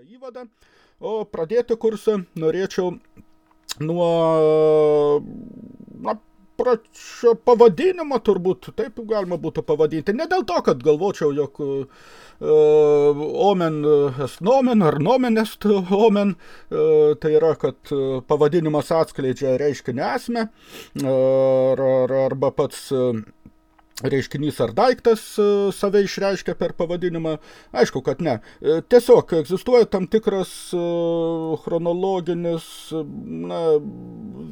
trumpą įvadą, o pradėti kursą norėčiau nuo na, pačio pavadinimo turbūt, taip galima būtų pavadinti. Ne dėl to, kad galvočiau, jog uh, omen est nomen ar nomen est omen, uh, tai yra, kad pavadinimas atskleidžia reiškinį esmę, ar, ar, arba pats uh, reiškinys ar daiktas e, save išreiškia per pavadinimą? Aišku, kad ne. E, tiesiog egzistuoja tam tikras e, chronologinis na,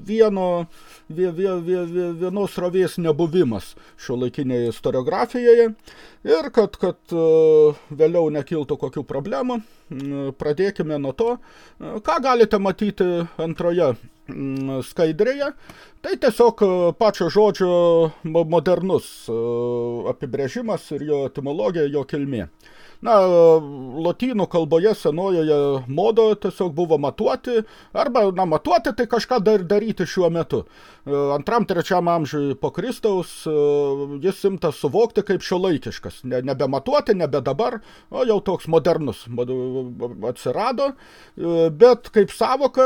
vieno, vie, vie, vie, vienos rovės nebuvimas šio laikinėje istoriografijoje ir kad, kad vėliau nekiltų kokių problemų, pradėkime nuo to, ką galite matyti antroje skaidrėje, Tai tiesiog e, pačio žodžio modernus e, apibrėžimas ir jo etimologija, jo kilmė. Na, lotynų kalboje senojoje modo tiesiog buvo matuoti, arba, na, matuoti tai kažką dar daryti šiuo metu. E, antram, trečiam amžiui po Kristaus e, jis imtas suvokti kaip šiuolaikiškas. Ne, nebe matuoti, nebe dabar, o jau toks modernus atsirado. E, bet kaip savoka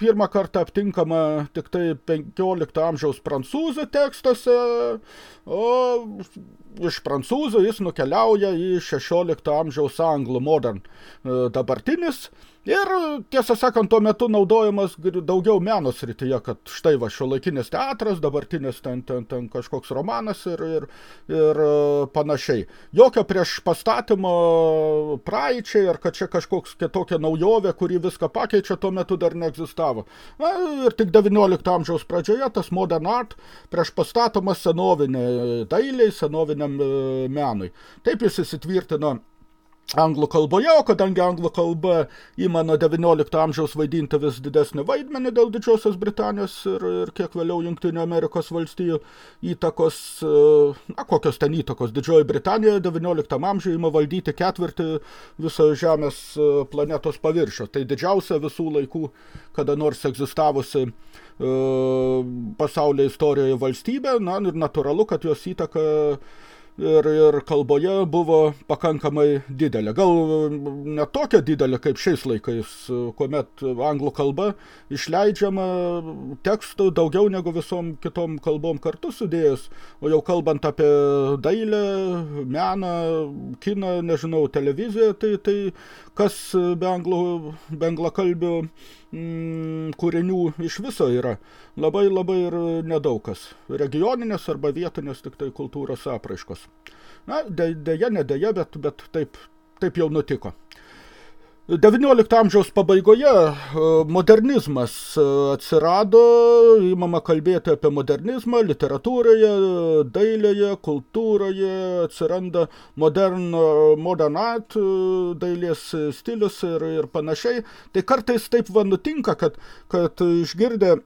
pirmą kartą aptinkama tik tai 15 amžiaus prancūzų tekstuose, o iš prancūzų jis nukeliauja į 16 amžiaus anglų modern dabartinis Ir, tiesą sakant, tuo metu naudojamas daugiau meno srityje, kad štai va šiuolaikinis teatras, dabartinis ten, ten, ten kažkoks romanas ir, ir, ir panašiai. Jokio prieš pastatymo praeičiai, ar kad čia kažkoks kitokia naujovė, kuri viską pakeičia, tuo metu dar neegzistavo. Na, ir tik 19 amžiaus pradžioje tas modern art prieš pastatomas senovinė dailiai, senoviniam e, menui. Taip jis įsitvirtino anglų kalboje, o kadangi anglų kalba ima nuo 19 amžiaus vaidinti vis didesnį vaidmenį dėl Didžiosios Britanijos ir, ir kiek vėliau Jungtinių Amerikos valstijų įtakos, e, na, kokios ten įtakos, Didžioji Britanija 19 amžiuje ima valdyti ketvirtį viso Žemės e, planetos paviršio. Tai didžiausia visų laikų, kada nors egzistavusi e, pasaulio istorijoje valstybė, na, ir natūralu, kad jos įtaka ir, ir kalboje buvo pakankamai didelė. Gal ne tokia didelė kaip šiais laikais, kuomet anglų kalba išleidžiama tekstų daugiau negu visom kitom kalbom kartu sudėjus, o jau kalbant apie dailę, meną, kiną, nežinau, televiziją, tai, tai kas be, anglų, be anglakalbių mm, kūrinių iš viso yra labai labai ir nedaugas. Regioninės arba vietinės tik tai kultūros apraiškos. Na, dėja, nedėja, bet, bet taip, taip jau nutiko. XIX amžiaus pabaigoje e, modernizmas e, atsirado, įmama kalbėti apie modernizmą, literatūroje, dailėje, kultūroje, atsiranda modern, modern art, e, dailės stilius ir, ir panašiai. Tai kartais taip va nutinka, kad, kad išgirdę,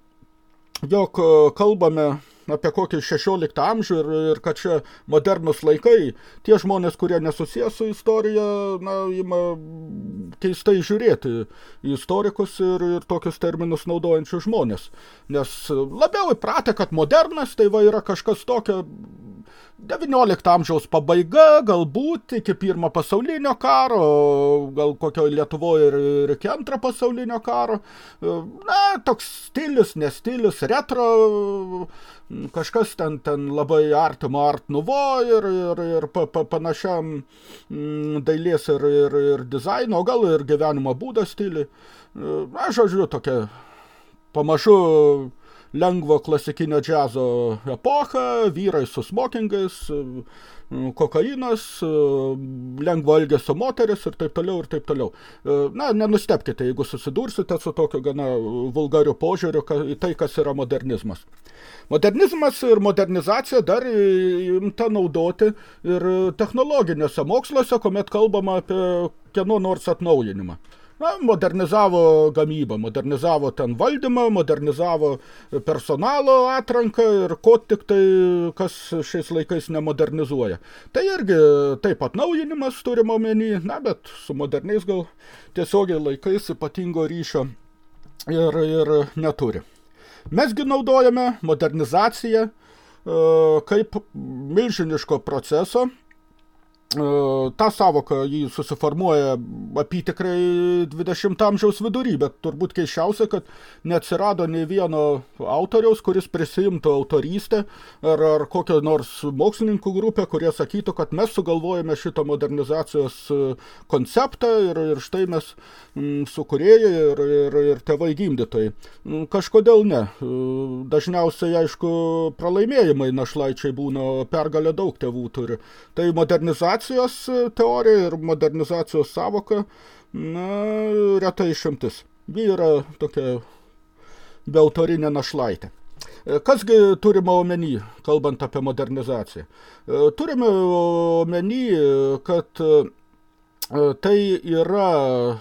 jog kalbame apie kokį 16 amžių ir, ir kad čia modernus laikai, tie žmonės, kurie nesusijęs su istorija, na, ima keistai žiūrėti į istorikus ir, ir tokius terminus naudojančius žmonės. Nes labiau įpratę, kad modernas tai va yra kažkas tokio 19 amžiaus pabaiga, galbūt iki pirmo pasaulinio karo, gal kokio Lietuvoje ir, ir iki antro pasaulinio karo. Na, toks stilius, nestilius, retro, kažkas ten, ten labai artimo art nuvo ir, ir, ir pa, pa, panašiam mm, dailės ir, ir, ir dizaino, gal ir gyvenimo būdo stiliui. Na, žodžiu, tokia pamažu lengvo klasikinio džiazo epochą, vyrai su smokingais, kokainas, lengvo elgesio moteris ir taip toliau ir taip toliau. Na, nenustepkite, jeigu susidursite su tokio gana vulgariu požiūriu į tai, kas yra modernizmas. Modernizmas ir modernizacija dar imta naudoti ir technologinėse moksluose, kuomet kalbama apie kieno nors atnaujinimą na, modernizavo gamybą, modernizavo ten valdymą, modernizavo personalo atranką ir ko tik tai, kas šiais laikais nemodernizuoja. Tai irgi taip atnaujinimas turime omeny, na, bet su moderniais gal tiesiogiai laikais ypatingo ryšio ir, ir neturi. Mesgi naudojame modernizaciją e, kaip milžiniško proceso, ta savoka jį susiformuoja apytikrai 20 amžiaus vidury, bet turbūt keiščiausia, kad neatsirado nei vieno autoriaus, kuris prisimtų autorystę ar, ar kokią nors mokslininkų grupę, kurie sakytų, kad mes sugalvojame šitą modernizacijos konceptą ir, ir štai mes m, sukūrėjai ir, ir, ir tėvai gimdytojai. Kažkodėl ne. Dažniausiai, aišku, pralaimėjimai našlaičiai būna, pergalę daug tėvų turi. Tai modernizacija modernizacijos e, teorija ir modernizacijos savoka, na, retai išimtis. Ji yra tokia beautorinė našlaitė. E, kasgi turime omeny, kalbant apie modernizaciją? E, turime omeny, kad tai yra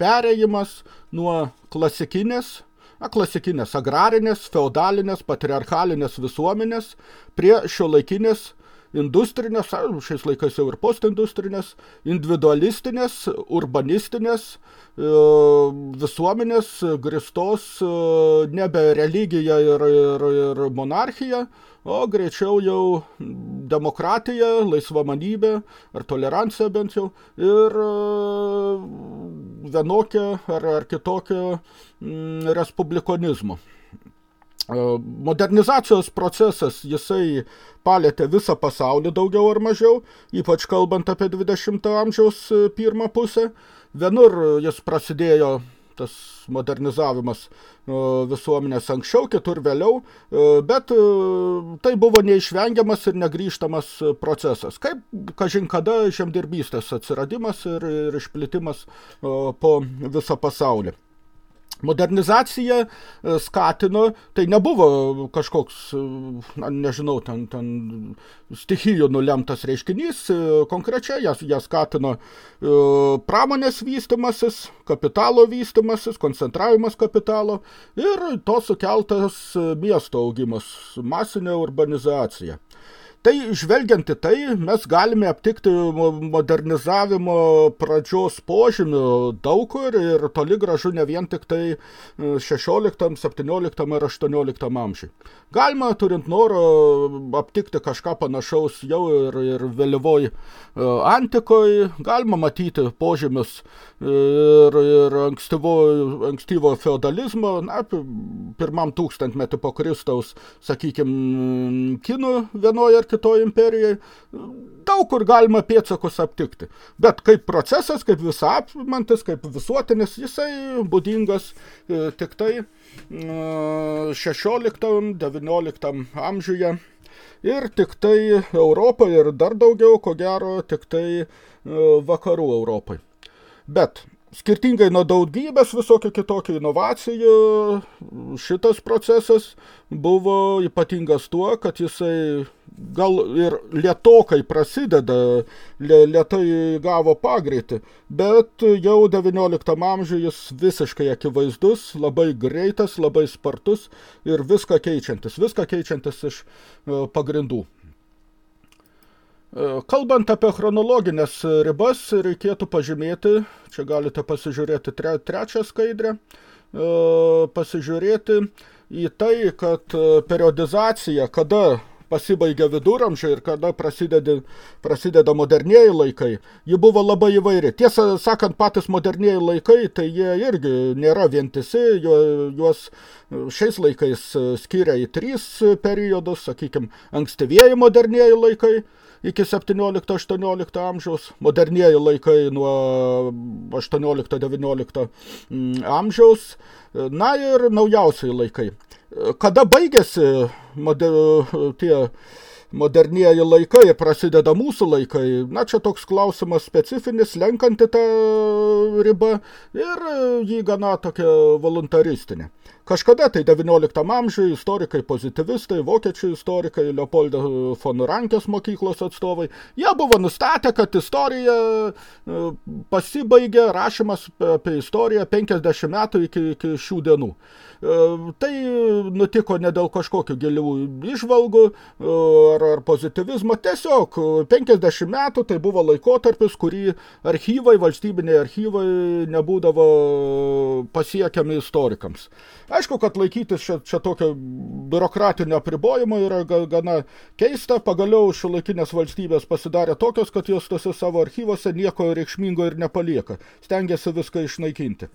perėjimas nuo klasikinės, na, klasikinės agrarinės, feudalinės, patriarchalinės visuomenės prie šiuolaikinės industrinės, šiais laikais jau ir postindustrinės, individualistinės, urbanistinės e, visuomenės gristos e, nebe religija ir, ir, ir monarchija, o greičiau jau demokratija, laisvamanybė ar tolerancija bent jau ir e, vienokia ar, ar kitokia respublikonizmo. Modernizacijos procesas, jisai palėtė visą pasaulį daugiau ar mažiau, ypač kalbant apie 20 amžiaus e, pirmą pusę. Vienur jis prasidėjo tas modernizavimas e, visuomenės anksčiau, kitur vėliau, e, bet tai buvo neišvengiamas ir negrįžtamas procesas. Kaip, kažin kada, žemdirbystės atsiradimas ir, ir išplitimas po visą pasaulį. Modernizacija e, skatino, tai nebuvo kažkoks, e, na, nežinau, ten, ten stichijų nulemtas reiškinys, e, konkrečiai jas, jas skatino pramonės vystimasis, kapitalo vystimasis, koncentravimas kapitalo ir to sukeltas miesto augimas, masinė urbanizacija. Tai žvelgiant į tai, mes galime aptikti modernizavimo pradžios požymių daug kur ir toli gražu ne vien tik tai 16, 17 ar 18 amžiui. Galima, turint noro, aptikti kažką panašaus jau ir, ir vėlyvoj e, antikoje, galima matyti požymius ir, ir ankstyvo, ankstyvo feudalizmo, na, pirmam tūkstantmetį po Kristaus, sakykime, kinų vienoje ar kitoj imperijai, daug kur galima pėtsakus aptikti. Bet kaip procesas, kaip visa apimantis, kaip visuotinis, jisai būdingas e, tik tai 16-19 e, amžiuje. Ir tik tai Europoje ir dar daugiau, ko gero, tik tai e, vakarų Europai. Bet skirtingai nuo daugybės visokių kitokių inovacijų, šitas procesas buvo ypatingas tuo, kad jisai gal ir lietokai prasideda, lietai gavo pagreitį, bet jau 19 amžiuje jis visiškai akivaizdus, labai greitas, labai spartus ir viską keičiantis, viską keičiantis iš e, pagrindų. Kalbant apie chronologinės ribas, reikėtų pažymėti, čia galite pasižiūrėti tre, trečią skaidrę, e, pasižiūrėti į tai, kad periodizacija, kada pasibaigia viduramžiai ir kada prasideda, prasideda modernieji laikai, ji buvo labai įvairi. Tiesą sakant, patys modernieji laikai, tai jie irgi nėra vientisi, juos šiais laikais skiria į trys periodus, sakykime, ankstyvieji modernieji laikai, iki 17-18 amžiaus, modernieji laikai nuo 18-19 mm, amžiaus, na ir naujausiai laikai. Kada baigėsi moder, tie modernieji laikai, prasideda mūsų laikai, na čia toks klausimas specifinis, lenkanti tą ribą ir jį gana tokia voluntaristinė. Kažkada tai 19 amžiuje istorikai pozitivistai, vokiečių istorikai, Leopoldo von Rankės mokyklos atstovai, jie buvo nustatę, kad istorija e, pasibaigė rašymas apie istoriją 50 metų iki, iki šių dienų. E, tai nutiko ne dėl kažkokių gilių išvalgų e, ar, ar pozitivizmo. Tiesiog 50 metų tai buvo laikotarpis, kurį archyvai, valstybiniai archyvai nebūdavo pasiekiami istorikams. Aišku, kad laikytis čia, čia tokio biurokratinio apribojimo yra gana keista. Pagaliau šiuolaikinės valstybės pasidarė tokios, kad jos tose savo archyvose nieko reikšmingo ir nepalieka. Stengiasi viską išnaikinti.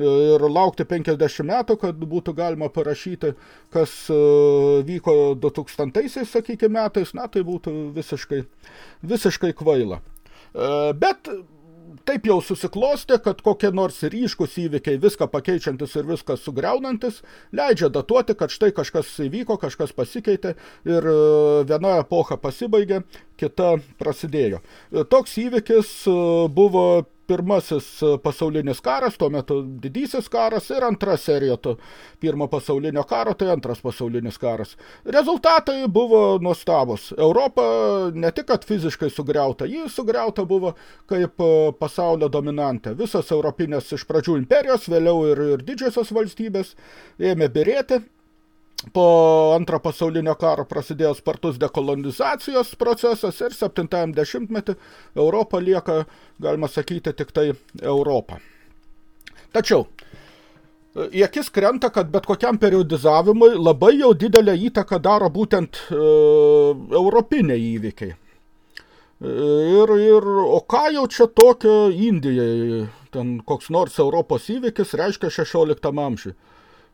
Ir laukti 50 metų, kad būtų galima parašyti, kas e, vyko 2000-aisiais, sakykime, metais, na, tai būtų visiškai, visiškai kvaila. E, bet taip jau susiklostė, kad kokie nors ryškus įvykiai, viską pakeičiantis ir viską sugriaunantis, leidžia datuoti, kad štai kažkas įvyko, kažkas pasikeitė ir e, viena epocha pasibaigė, kita prasidėjo. E, toks įvykis e, buvo pirmasis e, pasaulinis karas, tuo metu didysis karas ir antra serija to pirmo pasaulinio karo, tai antras pasaulinis karas. Rezultatai buvo nuostabus. Europa ne tik, kad fiziškai sugriauta, ji sugriauta buvo kaip e, pasaulio dominantė. Visos europinės iš pradžių imperijos, vėliau ir, ir didžiosios valstybės ėmė birėti po antro pasaulinio karo prasidėjo spartus dekolonizacijos procesas ir 70-metį Europa lieka, galima sakyti, tik tai Europą. Tačiau, į akis krenta, kad bet kokiam periodizavimui labai jau didelę įtaką daro būtent e, europiniai įvykiai. Ir, ir, o ką jau čia tokio Indijai, ten koks nors Europos įvykis reiškia 16 amžiui.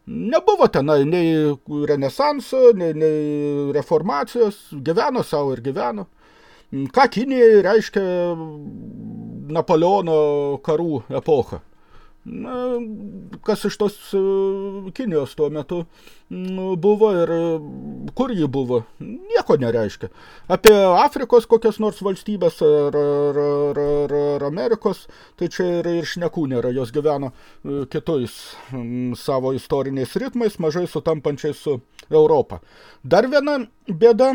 Nebuvo tenai nei renesanso, nei, nei reformacijos, gyveno savo ir gyveno. Ką Kinijai reiškia Napoleono karų epocha? Na, kas iš tos e, Kinijos tuo metu buvo ir e, kur ji buvo, nieko nereiškia. Apie Afrikos kokias nors valstybės ar, ar, ar, ar, ar Amerikos, tai čia ir, ir šnekų nėra, jos gyveno e, kitais savo istoriniais ritmais, mažai sutampančiais su Europą. Dar viena bėda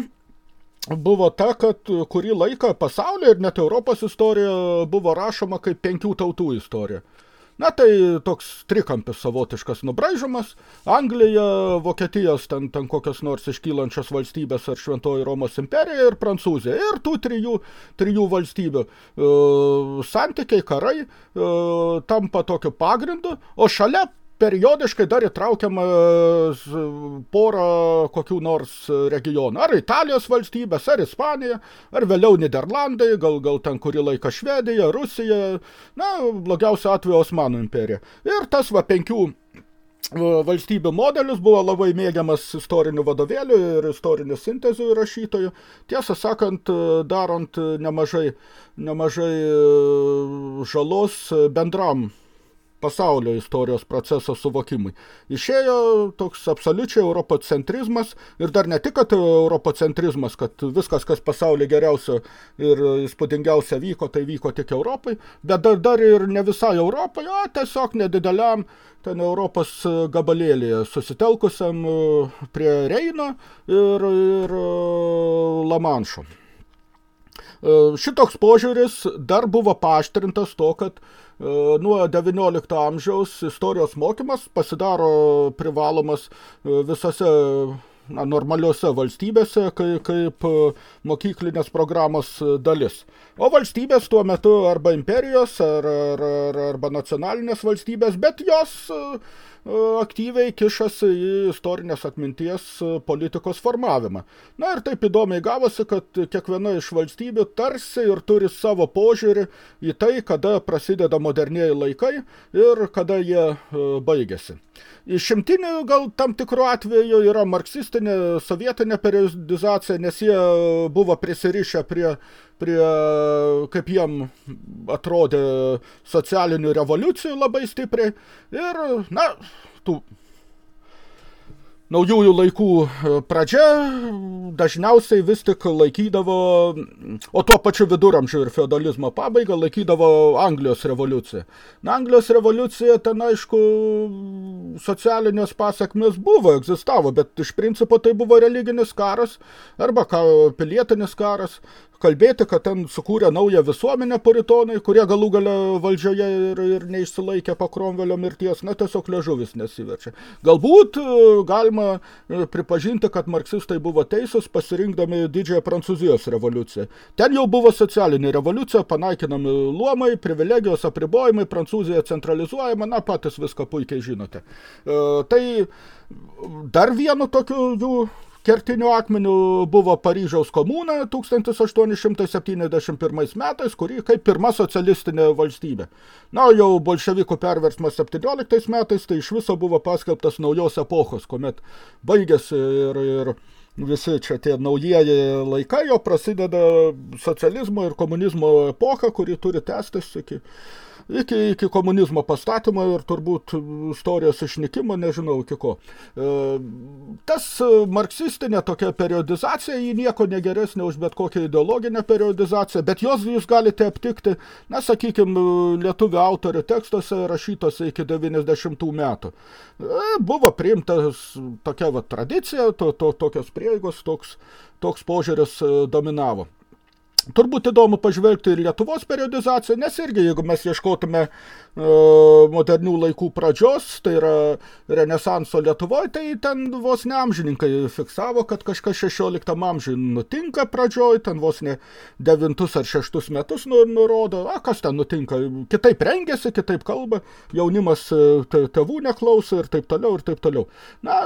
buvo ta, kad kurį laiką pasaulio ir net Europos istorija buvo rašoma kaip penkių tautų istorija. Na tai toks trikampis savotiškas nubraižomas. Anglija, Vokietijos, ten, ten kokios nors iškylančios valstybės ar Šventoji Romos imperija ir Prancūzija. Ir tų trijų, trijų valstybių e, santykiai, karai e, tampa tokiu pagrindu, o šalia periodiškai dar įtraukiama porą kokių nors regionų. Ar Italijos valstybės, ar Ispanija, ar vėliau Niderlandai, gal, gal ten kurį laiką Švedija, Rusija, na, blogiausia atveju Osmanų imperija. Ir tas va penkių valstybių modelis buvo labai mėgiamas istorinių vadovėlių ir istorinių sintezių rašytojų. Tiesą sakant, darant nemažai, nemažai žalos bendram pasaulio istorijos proceso suvokimui. Išėjo toks absoliučiai europocentrizmas ir dar ne tik, kad europocentrizmas, kad viskas, kas pasaulyje geriausio ir įspūdingiausia vyko, tai vyko tik Europai, bet dar, dar ir ne visai Europai, o tiesiog nedideliam ten Europos gabalėlėje susitelkusiam e, prie Reino ir, ir e, Lamanšo. E, šitoks požiūris dar buvo paaštrintas to, kad E, nuo XIX amžiaus istorijos mokymas pasidaro privalomas e, visose na, normaliuose valstybėse kaip, kaip e, mokyklinės programos dalis. O valstybės tuo metu arba imperijos, ar, ar, ar, arba nacionalinės valstybės, bet jos aktyviai kišasi į istorinės atminties politikos formavimą. Na ir taip įdomiai gavosi, kad kiekviena iš valstybių tarsi ir turi savo požiūrį į tai, kada prasideda modernieji laikai ir kada jie baigėsi. Išimtinių gal tam tikrų atveju yra marksistinė, sovietinė periodizacija, nes jie buvo prisirišę prie, prie, kaip jiem atrodė, socialinių revoliucijų labai stipriai. Ir, na, tų naujųjų laikų e, pradžia dažniausiai vis tik laikydavo, o tuo pačiu viduramžių ir feodalizmo pabaigą laikydavo Anglijos revoliucija. Na, Anglijos revoliucija ten, aišku, socialinės pasakmės buvo, egzistavo, bet iš principo tai buvo religinis karas arba ka, pilietinis karas, kalbėti, kad ten sukūrė naują visuomenę puritonai, kurie galų gale valdžioje ir, ir neišsilaikė po Kromvelio mirties, na tiesiog ležuvis nesiverčia. Galbūt e, galima e, pripažinti, kad marksistai buvo teisūs pasirinkdami didžiąją Prancūzijos revoliuciją. Ten jau buvo socialinė revoliucija, panaikinami luomai, privilegijos apribojimai, Prancūzija centralizuojama, na patys viską puikiai žinote. E, tai dar vienu tokiu jų kertiniu akmeniu buvo Paryžiaus komuna 1871 metais, kuri kaip pirma socialistinė valstybė. Na, jau bolševikų perversmas 17 metais, tai iš viso buvo paskelbtas naujos epochos, kuomet baigėsi ir, ir visi čia tie naujieji laikai, jo prasideda socializmo ir komunizmo epocha, kuri turi tęstis iki iki, iki komunizmo pastatymo ir turbūt istorijos išnykimo, nežinau iki ko. E, tas marksistinė tokia periodizacija, ji nieko negeresnė už bet kokią ideologinę periodizaciją, bet jos jūs galite aptikti, na, sakykime, lietuvių autorių tekstuose rašytose iki 90 metų. E, buvo priimtas tokia va, tradicija, to, to, tokios prieigos, toks, toks požiūris e, dominavo. Turbūt įdomu pažvelgti ir Lietuvos periodizaciją, nes irgi, jeigu mes ieškotume e, modernių laikų pradžios, tai yra renesanso Lietuvoje, tai ten vos ne amžininkai fiksavo, kad kažkas 16 amžiui nutinka pradžioj, ten vos ne 9 ar 6 metus nu, nurodo, a, kas ten nutinka, kitaip rengiasi, kitaip kalba, jaunimas e, tėvų neklauso ir taip toliau, ir taip toliau. Na,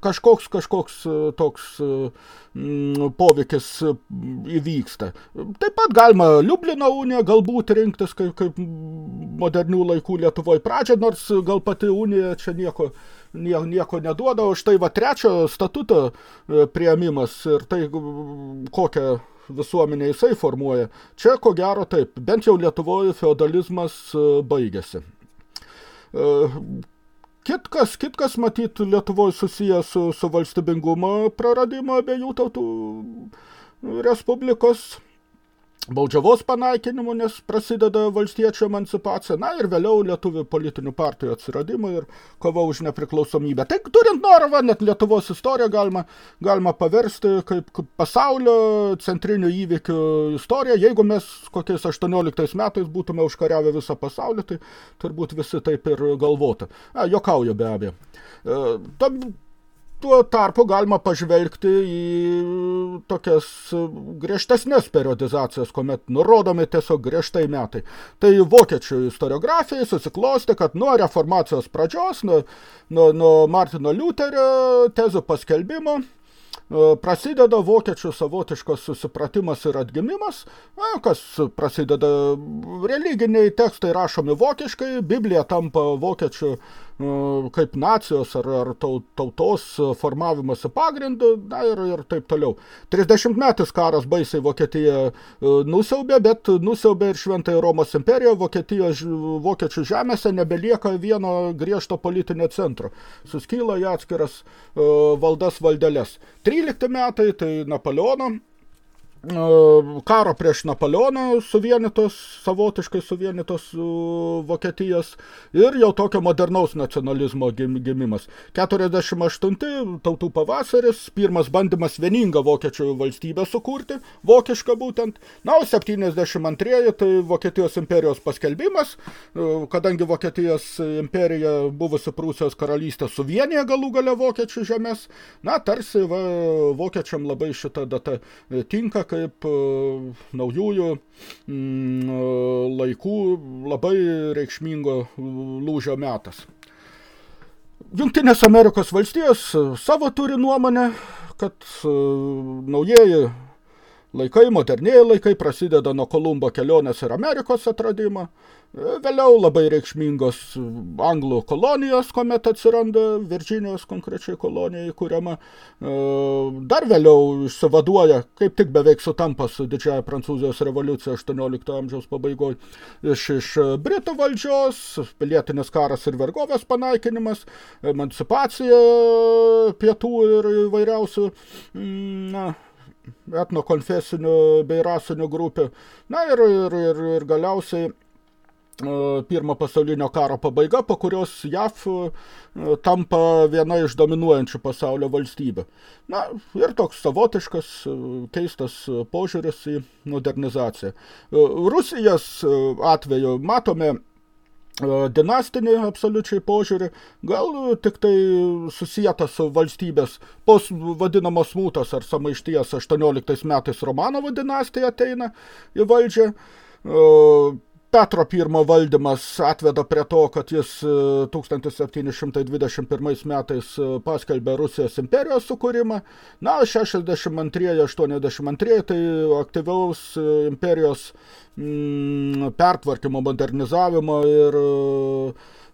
kažkoks, kažkoks e, toks mm, poveikis įvyksta. Taip pat galima Liublino uniją galbūt rinktis kaip, kaip modernių laikų Lietuvoje pradžią, nors gal pati unija čia nieko, nieko, nieko neduoda, o štai va trečio statuto e, prieimimas ir tai kokią visuomenė jisai formuoja. Čia ko gero taip, bent jau Lietuvoje feodalizmas e, baigėsi. Kitkas, kitkas matyt Lietuvoje susijęs su, su valstybingumo praradimo abiejų tautų Respublikos baudžiavos panaikinimu, nes prasideda valstiečių emancipacija, na ir vėliau lietuvių politinių partijų atsiradimą ir kova už nepriklausomybę. Tai turint norą, va, net Lietuvos istoriją galima, galima paversti kaip, pasaulio centrinių įvykių istoriją. Jeigu mes kokiais 18 metais būtume užkariavę visą pasaulį, tai turbūt visi taip ir galvotų. A, jokauju be abejo. E, Tuo tarpu galima pažvelgti į tokias griežtesnės periodizacijas, kuomet nurodomi tiesiog griežtai metai. Tai vokiečių istoriografijai susiklosti, kad nuo reformacijos pradžios, nuo, nuo, nuo Martino Liuterio tezų paskelbimo, E, prasideda vokiečių savotiškas susipratimas ir atgimimas, na, kas prasideda religiniai tekstai rašomi vokiškai, Biblija tampa vokiečių e, kaip nacijos ar, ar tautos formavimosi pagrindu, na ir, ir taip toliau. 30 metais karas baisiai Vokietija e, nusiaubė, bet nusiaubė ir Šventai Romos imperija, Vokietijos vokiečių žemėse nebelieka vieno griežto politinio centro. Suskyla į atskiras valdas valdeles. 13 metai, tai Napoleono karo prieš Napoleoną suvienytos, savotiškai suvienytos Vokietijos ir jau tokio modernaus nacionalizmo gimimas. 48 tautų pavasaris, pirmas bandymas vieningą vokiečių valstybę sukurti, vokišką būtent. Na, o 72 tai Vokietijos imperijos paskelbimas, kadangi Vokietijos imperija buvusi Prūsijos karalystė suvienė galų gale vokiečių žemės, na, tarsi va, vokiečiam labai šita data tinka, kaip e, naujųjų mm, e, laikų labai reikšmingo lūžio metas. Jungtinės Amerikos valstijos savo turi nuomonę, kad e, naujieji laikai, modernėjai laikai prasideda nuo Kolumbo kelionės ir Amerikos atradimo. Vėliau labai reikšmingos anglų kolonijos, kuomet atsiranda Virginijos konkrečiai kolonija įkuriama. Dar vėliau išsivaduoja, kaip tik beveik sutampa su didžiaja Prancūzijos revoliucija 18 amžiaus pabaigoje, iš, iš Britų valdžios, pilietinis karas ir vergovės panaikinimas, emancipacija pietų ir įvairiausių na, etnokonfesinių bei rasinių grupių. Na ir, ir, ir, ir galiausiai pirmo pasaulinio karo pabaiga, po kurios JAV tampa viena iš dominuojančių pasaulio valstybių. Na, ir toks savotiškas, keistas požiūris į modernizaciją. Rusijos atveju matome dinastinį absoliučiai požiūrį, gal tik tai susijęta su valstybės pos vadinamos smūtos ar samaišties 18 metais Romanovo dinastija ateina į valdžią. Petro I valdymas atveda prie to, kad jis 1721 metais paskelbė Rusijos imperijos sukūrimą. Na, 62-82 tai aktyvaus imperijos mm, pertvarkymo, modernizavimo ir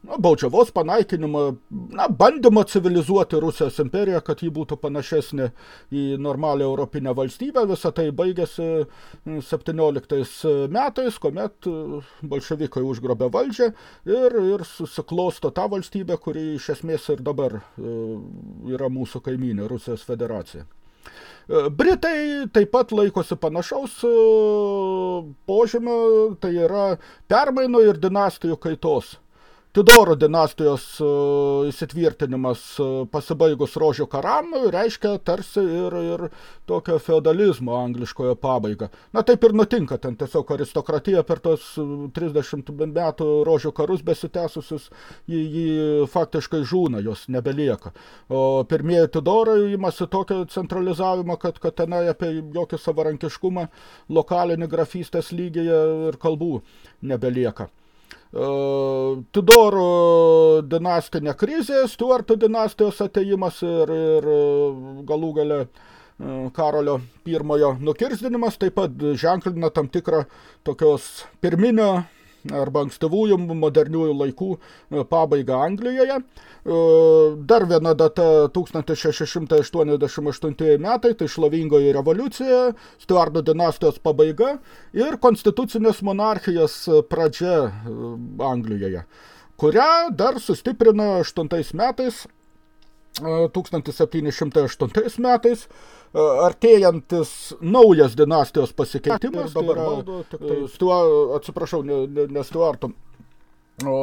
na, baudžiavos panaikinimą, na, bandymą civilizuoti Rusijos imperiją, kad ji būtų panašesnė į normalią europinę valstybę. Visą tai baigėsi 17 metais, kuomet bolševikai užgrobė valdžią ir, ir susiklosto tą valstybę, kuri iš esmės ir dabar yra mūsų kaimynė, Rusijos federacija. Britai taip pat laikosi panašaus požymio, tai yra permainų ir dinastijų kaitos Tudoro dinastijos uh, įsitvirtinimas uh, pasibaigus rožių karam reiškia tarsi ir, ir tokio feodalizmo angliškojo pabaigą. Na taip ir nutinka, ten tiesiog aristokratija per tos 30 metų rožių karus besitęsusius, jį, jį faktiškai žūna, jos nebelieka. O pirmieji Tudorai imasi tokio centralizavimo, kad, kad tenai apie jokį savarankiškumą lokalinį grafystės lygyje ir kalbų nebelieka. Tudorų dinastinė krizė, Stuartų dinastijos ateimas ir, ir galų gale Karolio pirmojo nukirzdinimas taip pat ženklina tam tikrą tokios pirminio arba ankstyvųjų moderniųjų laikų e, pabaigą Anglijoje. E, dar viena data 1688 metai, tai šlovingoji revoliucija, Stuardo dinastijos pabaiga ir konstitucinės monarchijos pradžia e, Anglijoje, kurią dar sustiprino 8 metais 1708 metais artėjantis naujas dinastijos pasikeitimas, dabar tai yra, valdo, tik tai, stua, atsiprašau, ne, ne, ne Stuarto, O,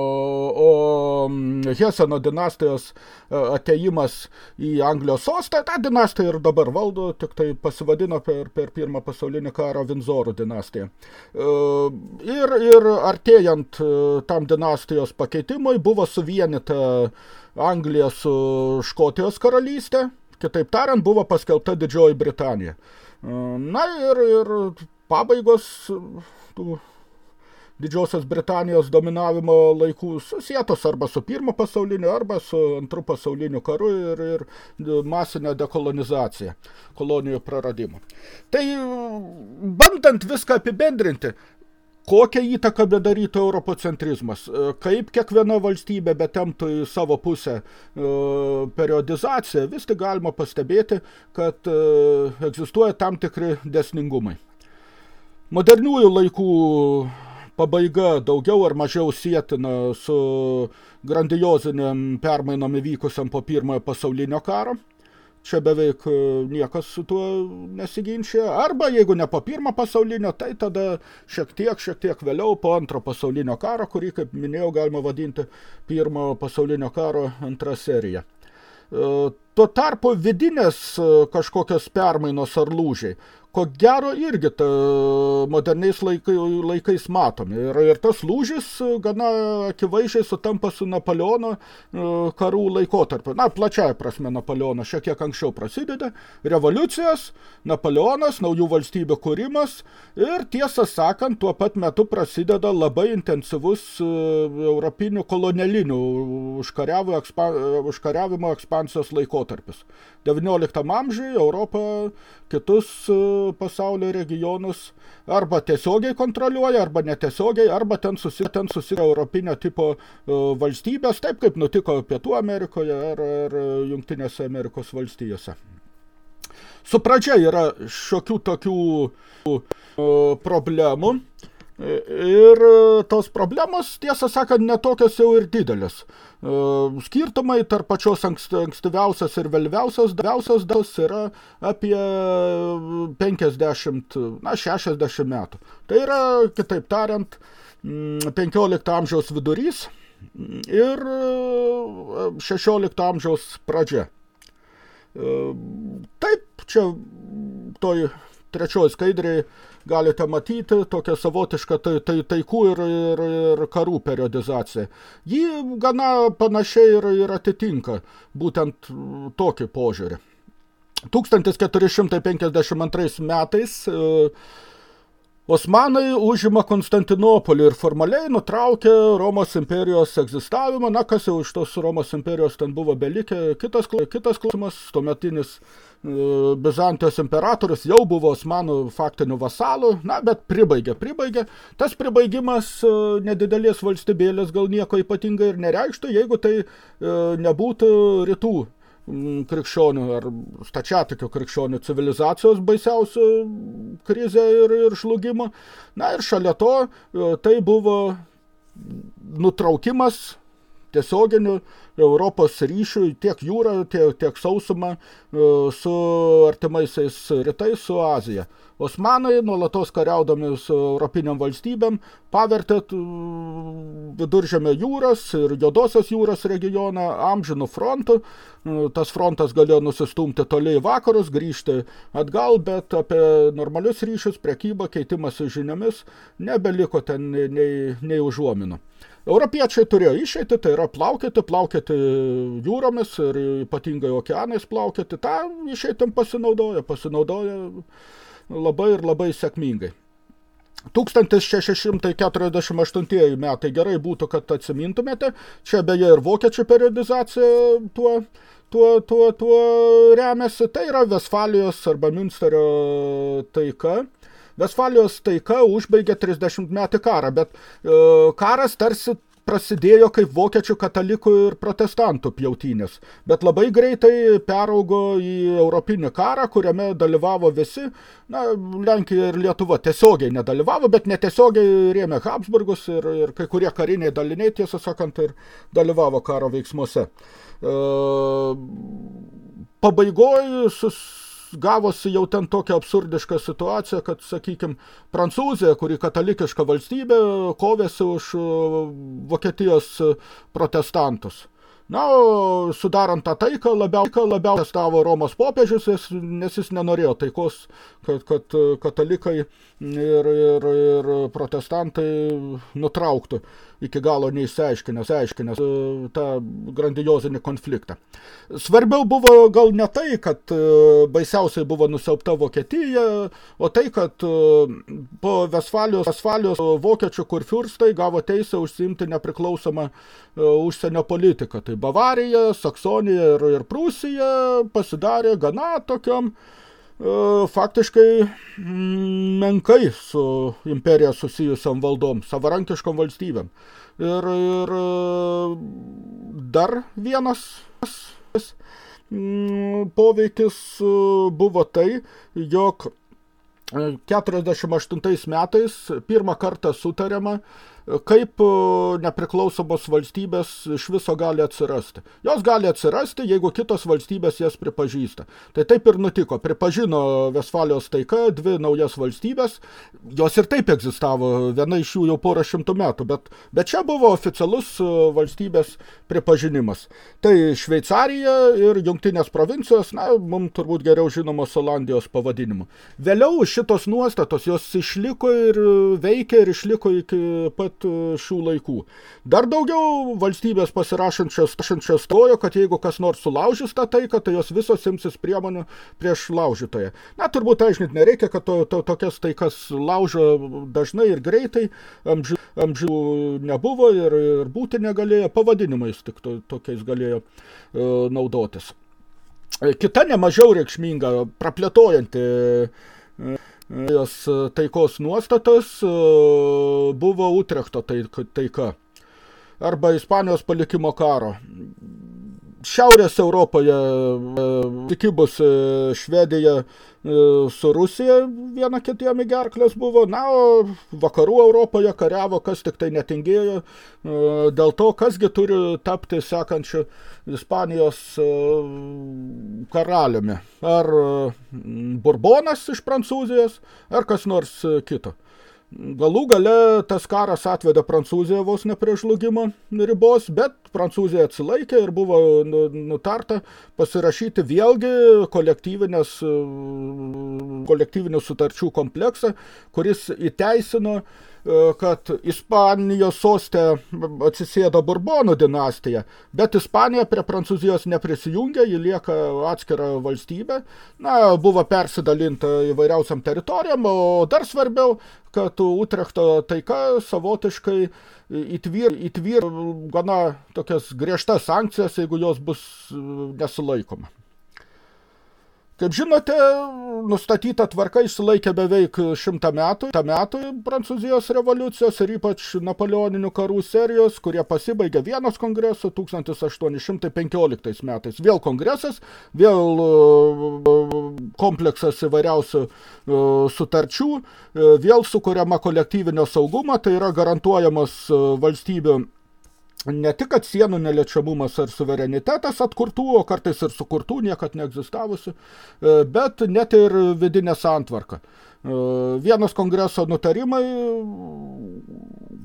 o Heseno dinastijos ateimas į Anglijos sostą, tą dinastiją ir dabar valdo, tik tai pasivadino per, per pirmą pasaulinį karą Vinzorų dinastiją. Ir, ir artėjant tam dinastijos pakeitimui buvo suvienita Anglija su Škotijos karalystė, kitaip tariant, buvo paskelbta Didžioji Britanija. Na ir, ir pabaigos tų Didžiosios Britanijos dominavimo laikų susietos arba su pirmo pasauliniu, arba su antru pasauliniu karu ir, ir masinė dekolonizacija, kolonijų praradimu. Tai bandant viską apibendrinti, kokią įtaką bedarytų europocentrizmas, kaip kiekviena valstybė betemtų į savo pusę e, periodizaciją, vis tik galima pastebėti, kad e, egzistuoja tam tikri desningumai. Moderniųjų laikų pabaiga daugiau ar mažiau sėtina su grandioziniam permainom įvykusiam po pirmojo pasaulinio karo – čia beveik e, niekas su tuo nesiginčia. Arba jeigu ne po pirmo pasaulinio, tai tada šiek tiek, šiek tiek vėliau po antro pasaulinio karo, kurį, kaip minėjau, galima vadinti pirmo pasaulinio karo antrą seriją. E, tuo tarpu vidinės e, kažkokios permainos ar lūžiai ko gero irgi ta moderniais laikai, laikais matomi. Ir, ir tas lūžis gana akivaizdžiai sutampa su Napoleono e, karų laikotarpiu. Na, plačiaja prasme Napoleonas šiek tiek anksčiau prasideda. Revoliucijos, Napoleonas, naujų valstybių kūrimas ir tiesą sakant, tuo pat metu prasideda labai intensyvus e, europinių kolonialinių užkariavimo ekspansijos laikotarpis. 19 amžiui Europą kitus e, pasaulio regionus arba tiesiogiai kontroliuoja, arba netiesiogiai, arba ten susikuria ten susi europinio tipo e, valstybės, taip kaip nutiko Pietų Amerikoje ar, ar Jungtinėse Amerikos valstijose. Su pradžia yra šiokių tokių e, problemų, Ir tos problemos, tiesą sakant, netokios jau ir didelės. Skirtumai tarp pačios ankstyviausios ir vėliausios daviausios daus yra apie 50, na, 60 metų. Tai yra, kitaip tariant, 15 amžiaus vidurys ir 16 amžiaus pradžia. Taip, čia toj trečioj skaidriai galite matyti tokią savotišką tai, tai, taikų ir, ir, ir karų periodizaciją. Ji gana panašiai ir, ir atitinka būtent tokį požiūrį. 1452 metais Osmanai užima Konstantinopolį ir formaliai nutraukė Romos imperijos egzistavimą. Na, kas jau iš tos Romos imperijos ten buvo belikę. Kitas, kitas klausimas, tuometinis e, Bizantijos imperatorius jau buvo Osmanų faktinių vasalų, na, bet pribaigė, pribaigė. Tas pribaigimas e, nedidelės valstybėlės gal nieko ypatingai ir nereikštų, jeigu tai e, nebūtų rytų krikščionių ar stačiatikio krikščionių civilizacijos baisiausių krizę ir, ir žlugimą. Na ir šalia to e, tai buvo nutraukimas tiesioginių Europos ryšių tiek jūra, tiek, tiek sausuma e, su artimaisiais rytais, su Azija. Osmanai, nuolatos kariaudami su europiniam valstybėm, pavertė viduržemio jūros ir Jodosios jūros regioną amžinų frontų. Tas frontas galėjo nusistumti toliai vakarus, grįžti atgal, bet apie normalius ryšius, prekybą, keitimąsi žiniomis nebeliko ten nei, nei užuominų. Europiečiai turėjo išeiti, tai yra plaukėti, plaukėti jūromis ir ypatingai okeanais plaukėti. Ta išeitim pasinaudoja, pasinaudoja labai ir labai sėkmingai. 1648 metai gerai būtų, kad atsimintumėte, čia beje ir vokiečių periodizacija tuo, tuo, tuo, tuo remiasi, tai yra Vesfalijos arba Münsterio taika. Vesfalijos taika užbaigė 30 metį karą, bet e, karas tarsi prasidėjo kaip vokiečių katalikų ir protestantų pjautynės, bet labai greitai peraugo į europinį karą, kuriame dalyvavo visi, na, Lenkija ir Lietuva tiesiogiai nedalyvavo, bet netiesiogiai rėmė Habsburgus ir, ir kai kurie kariniai daliniai, tiesą sakant, ir dalyvavo karo veiksmuose. E, pabaigoj sus gavosi jau ten tokia absurdiška situacija, kad, sakykim, Prancūzija, kuri katalikiška valstybė, kovėsi už uh, Vokietijos protestantus. Na, sudarant tą taiką, labiau, labiau testavo Romos popiežius, nes jis nenorėjo taikos, kad, kad katalikai ir, ir, ir protestantai nutrauktų iki galo neįsiaiškinęs, aiškinęs e, tą grandiozinį konfliktą. Svarbiau buvo gal ne tai, kad e, baisiausiai buvo nusiaupta Vokietija, o tai, kad e, po Vesfalijos, Vesfalijos vokiečių kurfiurstai gavo teisę užsiimti nepriklausomą užsienio politiką. Tai Bavarija, Saksonija ir, ir Prūsija pasidarė gana tokiom faktiškai mm, menkai su imperija susijusiam valdom, savarankiškom valstybėm. Ir, ir dar vienas mm, poveikis buvo tai, jog 48 metais pirmą kartą sutariama, kaip e, nepriklausomos valstybės iš viso gali atsirasti. Jos gali atsirasti, jeigu kitos valstybės jas pripažįsta. Tai taip ir nutiko. Pripažino Vesfalijos taika dvi naujas valstybės. Jos ir taip egzistavo, viena iš jų jau porą šimtų metų, bet, bet čia buvo oficialus e, valstybės pripažinimas. Tai Šveicarija ir jungtinės provincijos, na, mums turbūt geriau žinomos Olandijos pavadinimu. Vėliau šitos nuostatos, jos išliko ir veikia ir išliko iki pat pat e, šių laikų. Dar daugiau valstybės pasirašančios stojo, kad jeigu kas nors sulaužys tą taiką, tai jos visos imsis priemonių prieš laužytoją. Na, turbūt aiškinti nereikia, kad to, to, tokias taikas laužo dažnai ir greitai, amžių, amžių nebuvo ir, ir būti negalėjo, pavadinimais tik to, tokiais galėjo e, naudotis. Kita nemažiau reikšminga, praplėtojanti e, jos e, taikos nuostatas e, buvo Utrechto taika arba Ispanijos palikimo karo. Šiaurės Europoje tikibus e, Švedija su Rusija viena kitiem gerklės buvo, na, o vakarų Europoje kariavo, kas tik tai netingėjo, dėl to, kasgi turi tapti sekančiu Ispanijos karaliumi. Ar Burbonas iš Prancūzijos, ar kas nors kito. Galų gale tas karas atvedė Prancūziją vos ne prie žlugimo ribos, bet Prancūzija atsilaikė ir buvo nu, nutarta pasirašyti vėlgi kolektyvinės, kolektyvinių sutarčių kompleksą, kuris įteisino E, kad Ispanijos sostė atsisėdo Burbonų dinastija, bet Ispanija prie Prancūzijos neprisijungė, ji lieka atskira valstybė, na, buvo persidalinta įvairiausiam teritorijom, o dar svarbiau, kad Utrechto taika savotiškai įtvir, įtvir gana tokias griežtas sankcijas, jeigu jos bus nesulaikoma. Kaip žinote, nustatyta tvarka išsilaikė beveik šimtą metų, tą metų Prancūzijos revoliucijos ir ypač napoleoninių karų serijos, kurie pasibaigė vienos kongresu 1815 metais. Vėl kongresas, vėl e, kompleksas įvairiausių e, sutarčių, e, vėl sukuriama kolektyvinio saugumo, tai yra garantuojamos valstybių ne tik, kad sienų neliečiamumas ar suverenitetas atkurtų, o kartais ir sukurtų, niekad neegzistavusių, e, bet net ir vidinė santvarka. E, vienas kongreso nutarimai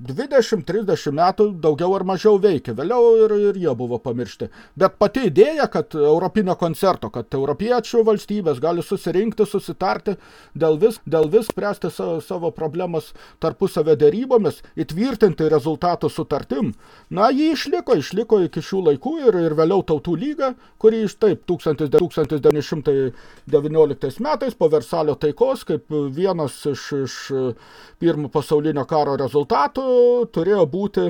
20-30 metų daugiau ar mažiau veikia, vėliau ir, ir jie buvo pamiršti. Bet pati idėja, kad europinio koncerto, kad europiečių valstybės gali susirinkti, susitarti dėl vis, dėl vis spręsti savo, savo problemas tarpusavę dėrybomis, įtvirtinti rezultatų sutartim, na, jį išliko, išliko iki šių laikų ir, ir vėliau tautų lyga, kuri iš taip 1919 metais po Versalio taikos, kaip vienas iš, iš pirmo pasaulinio karo rezultatų turėjo būti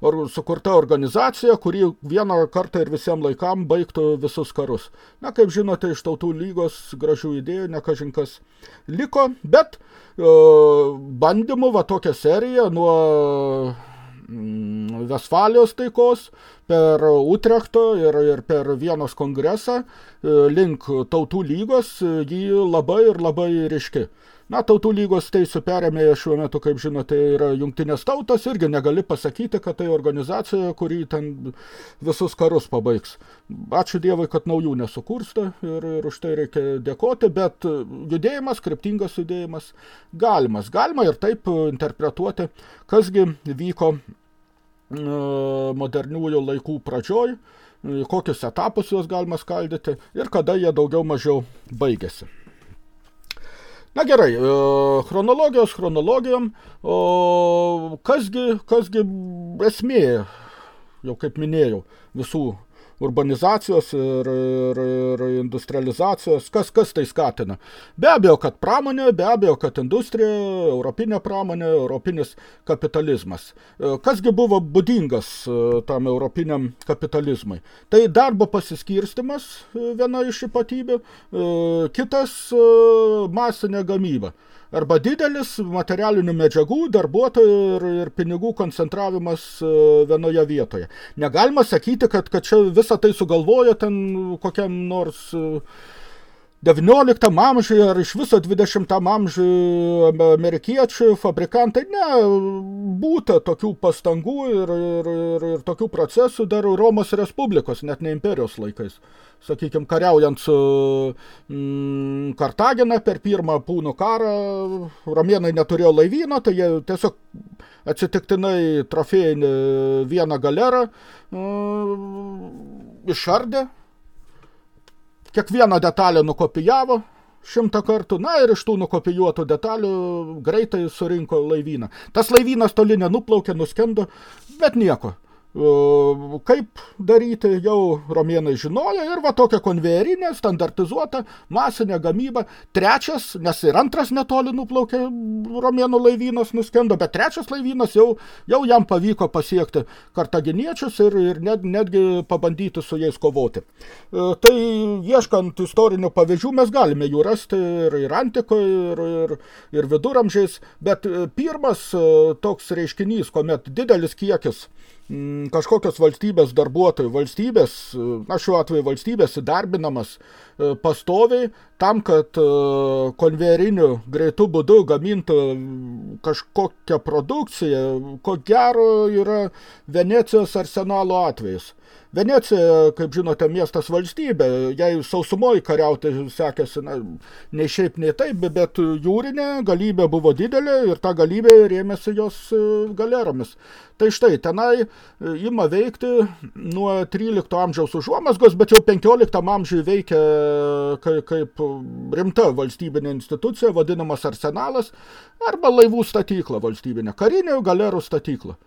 or, sukurta organizacija, kuri vieną kartą ir visiems laikam baigtų visus karus. Na, kaip žinote, iš tautų lygos gražių idėjų nekažinkas liko, bet e, bandymų va tokią seriją nuo Vesfalijos taikos per Utrechto ir, ir per vienos kongresą e, link tautų lygos jį labai ir labai ryški. Na, tautų lygos teisų perėmėje šiuo metu, kaip žinote, yra jungtinės tautos, irgi negali pasakyti, kad tai organizacija, kuri ten visus karus pabaigs. Ačiū Dievui, kad naujų nesukursta ir, ir už tai reikia dėkoti, bet judėjimas, kryptingas judėjimas galimas. Galima ir taip interpretuoti, kasgi vyko e, moderniųjų laikų pradžioj, kokius etapus juos galima skaldyti ir kada jie daugiau mažiau baigėsi. Na gerai, e, chronologijos chronologijom, o kasgi, kasgi esmė, jau kaip minėjau, visų urbanizacijos ir, ir, ir industrializacijos, kas, kas tai skatina. Be abejo, kad pramonė, be abejo, kad industrija, europinė pramonė, europinis kapitalizmas. E, kasgi buvo būdingas e, tam europiniam kapitalizmui? Tai darbo pasiskirstimas e, viena iš ypatybių, kitas masinė gamyba arba didelis materialinių medžiagų, darbuotojų ir, ir pinigų koncentravimas e, vienoje vietoje. Negalima sakyti, kad, kad čia visą tai sugalvojo ten kokiam nors uh, 19 amžiuje ar iš viso 20 amžiuje amerikiečių fabrikantai, ne, būta tokių pastangų ir, ir, ir, ir tokių procesų dar Romos Respublikos, net ne imperijos laikais. Sakykime, kariaujant su mm, Kartagena per pirmą pūnų karą, romėnai neturėjo laivyno, tai jie tiesiog atsitiktinai trofėjinį vieną galerą mm, išardė, kiekvieną detalę nukopijavo šimtą kartų, na ir iš tų nukopijuotų detalių greitai surinko laivyną. Tas laivynas toli nenuplaukė, nuskendo, bet nieko. Kaip daryti, jau romėnai žinojo ir va tokia konvejerinė, standartizuota, masinė gamyba. Trečias, nes ir antras netoli nuplaukė romėnų laivynas nuskendo, bet trečias laivynas jau, jau jam pavyko pasiekti kartaginiečius ir, ir net, netgi pabandyti su jais kovoti. E, tai ieškant istorinių pavyzdžių mes galime jų rasti ir, ir antikoje, ir, ir, ir viduramžiais, bet pirmas e, toks reiškinys, kuomet didelis kiekis kažkokios valstybės darbuotojų, valstybės, na šiuo atveju valstybės įdarbinamas e, pastoviai tam, kad e, konvejeriniu greitų būdu gamintų kažkokią produkciją, ko gero yra Venecijos arsenalo atvejais. Venecija, kaip žinote, miestas valstybė, jai sausumoji kariauti sekėsi, na, nei šiaip, nei taip, bet jūrinė galybė buvo didelė ir ta galybė rėmėsi jos e, galeromis. Tai štai, tenai e, ima veikti nuo 13 amžiaus užuomasgos, bet jau 15 amžiui veikia kaip, kaip rimta valstybinė institucija, vadinamas arsenalas, arba laivų statykla valstybinė, karinė galerų statykla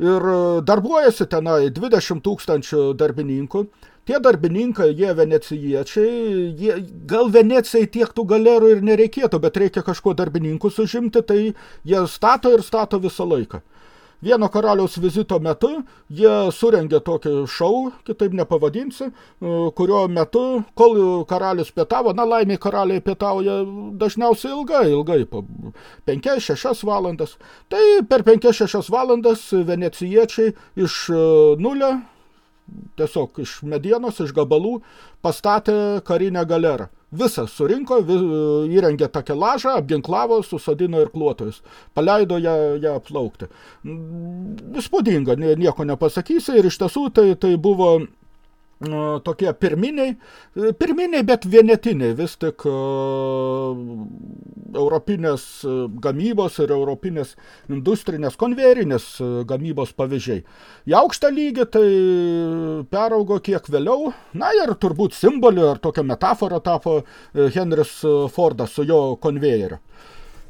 ir e, darbuojasi tenai 20 tūkstančių darbininkų. Tie darbininkai, jie venecijiečiai, jie, gal Venecijai tiek tų galerų ir nereikėtų, bet reikia kažko darbininkus užimti, tai jie stato ir stato visą laiką. Vieno karaliaus vizito metu jie surengė tokį šau, kitaip nepavadinsi, e, kurio metu, kol karalius pietavo, na laimiai karaliai pietauja dažniausiai ilgai, ilgai, po 5-6 valandas. Tai per 5-6 valandas venecijiečiai iš e, nulio, tiesiog iš medienos, iš gabalų, pastatė karinę galerą. Visą surinko, įrengė takelažą, apginklavo, susadino ir kluotojus. Paleido ją, ją plaukti. Įspūdinga, nieko nepasakysi ir iš tiesų tai, tai buvo tokie pirminiai, pirminiai, bet vienetiniai vis tik uh, europinės gamybos ir europinės industrinės konverinės gamybos pavyzdžiai. Į aukštą lygį tai peraugo kiek vėliau, na ir turbūt simboliu ar tokia metafora tapo Henris Fordas su jo konvejeriu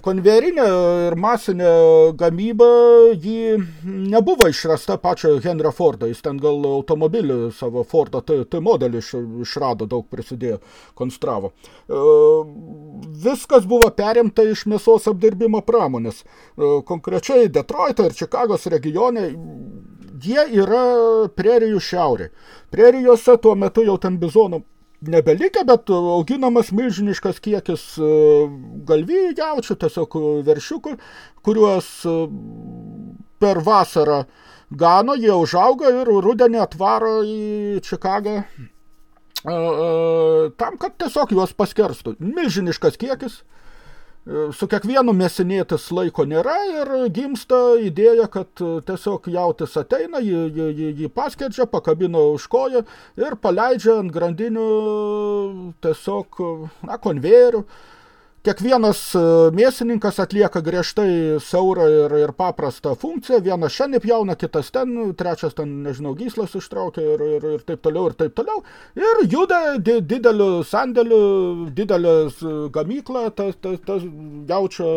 konverinė ir masinė gamyba, ji nebuvo išrasta pačio Henrio Fordo, jis ten gal automobilį savo Fordo T, T modelį iš, išrado, daug prisidėjo, konstravo. E, viskas buvo perimta iš mėsos apdirbimo pramonės. E, konkrečiai Detroito ir Čikagos regione jie yra prerijų šiaurė. Prerijose tuo metu jau ten bizonų nebelikę, bet auginamas milžiniškas kiekis e, galvijų jaučių, tiesiog veršiukų, kuriuos e, per vasarą gano, jie užauga ir rudenį atvaro į Čikagą e, tam, kad tiesiog juos paskerstų. Milžiniškas kiekis, su kiekvienu mėsinėtis laiko nėra ir gimsta idėja, kad tiesiog jautis ateina, jį, jį, jį paskedžia, pakabino už koją ir paleidžia ant grandinių tiesiog na, konvejerių. Kiekvienas e, mėsininkas atlieka griežtai siaurą ir, ir paprastą funkciją. Vienas šiandien pjauna, kitas ten, trečias ten, nežinau, gyslas ištraukia ir, ir, ir taip toliau, ir taip toliau. Ir juda di, dideliu sandėliu, didelės gamykla, tas ta, ta, jaučio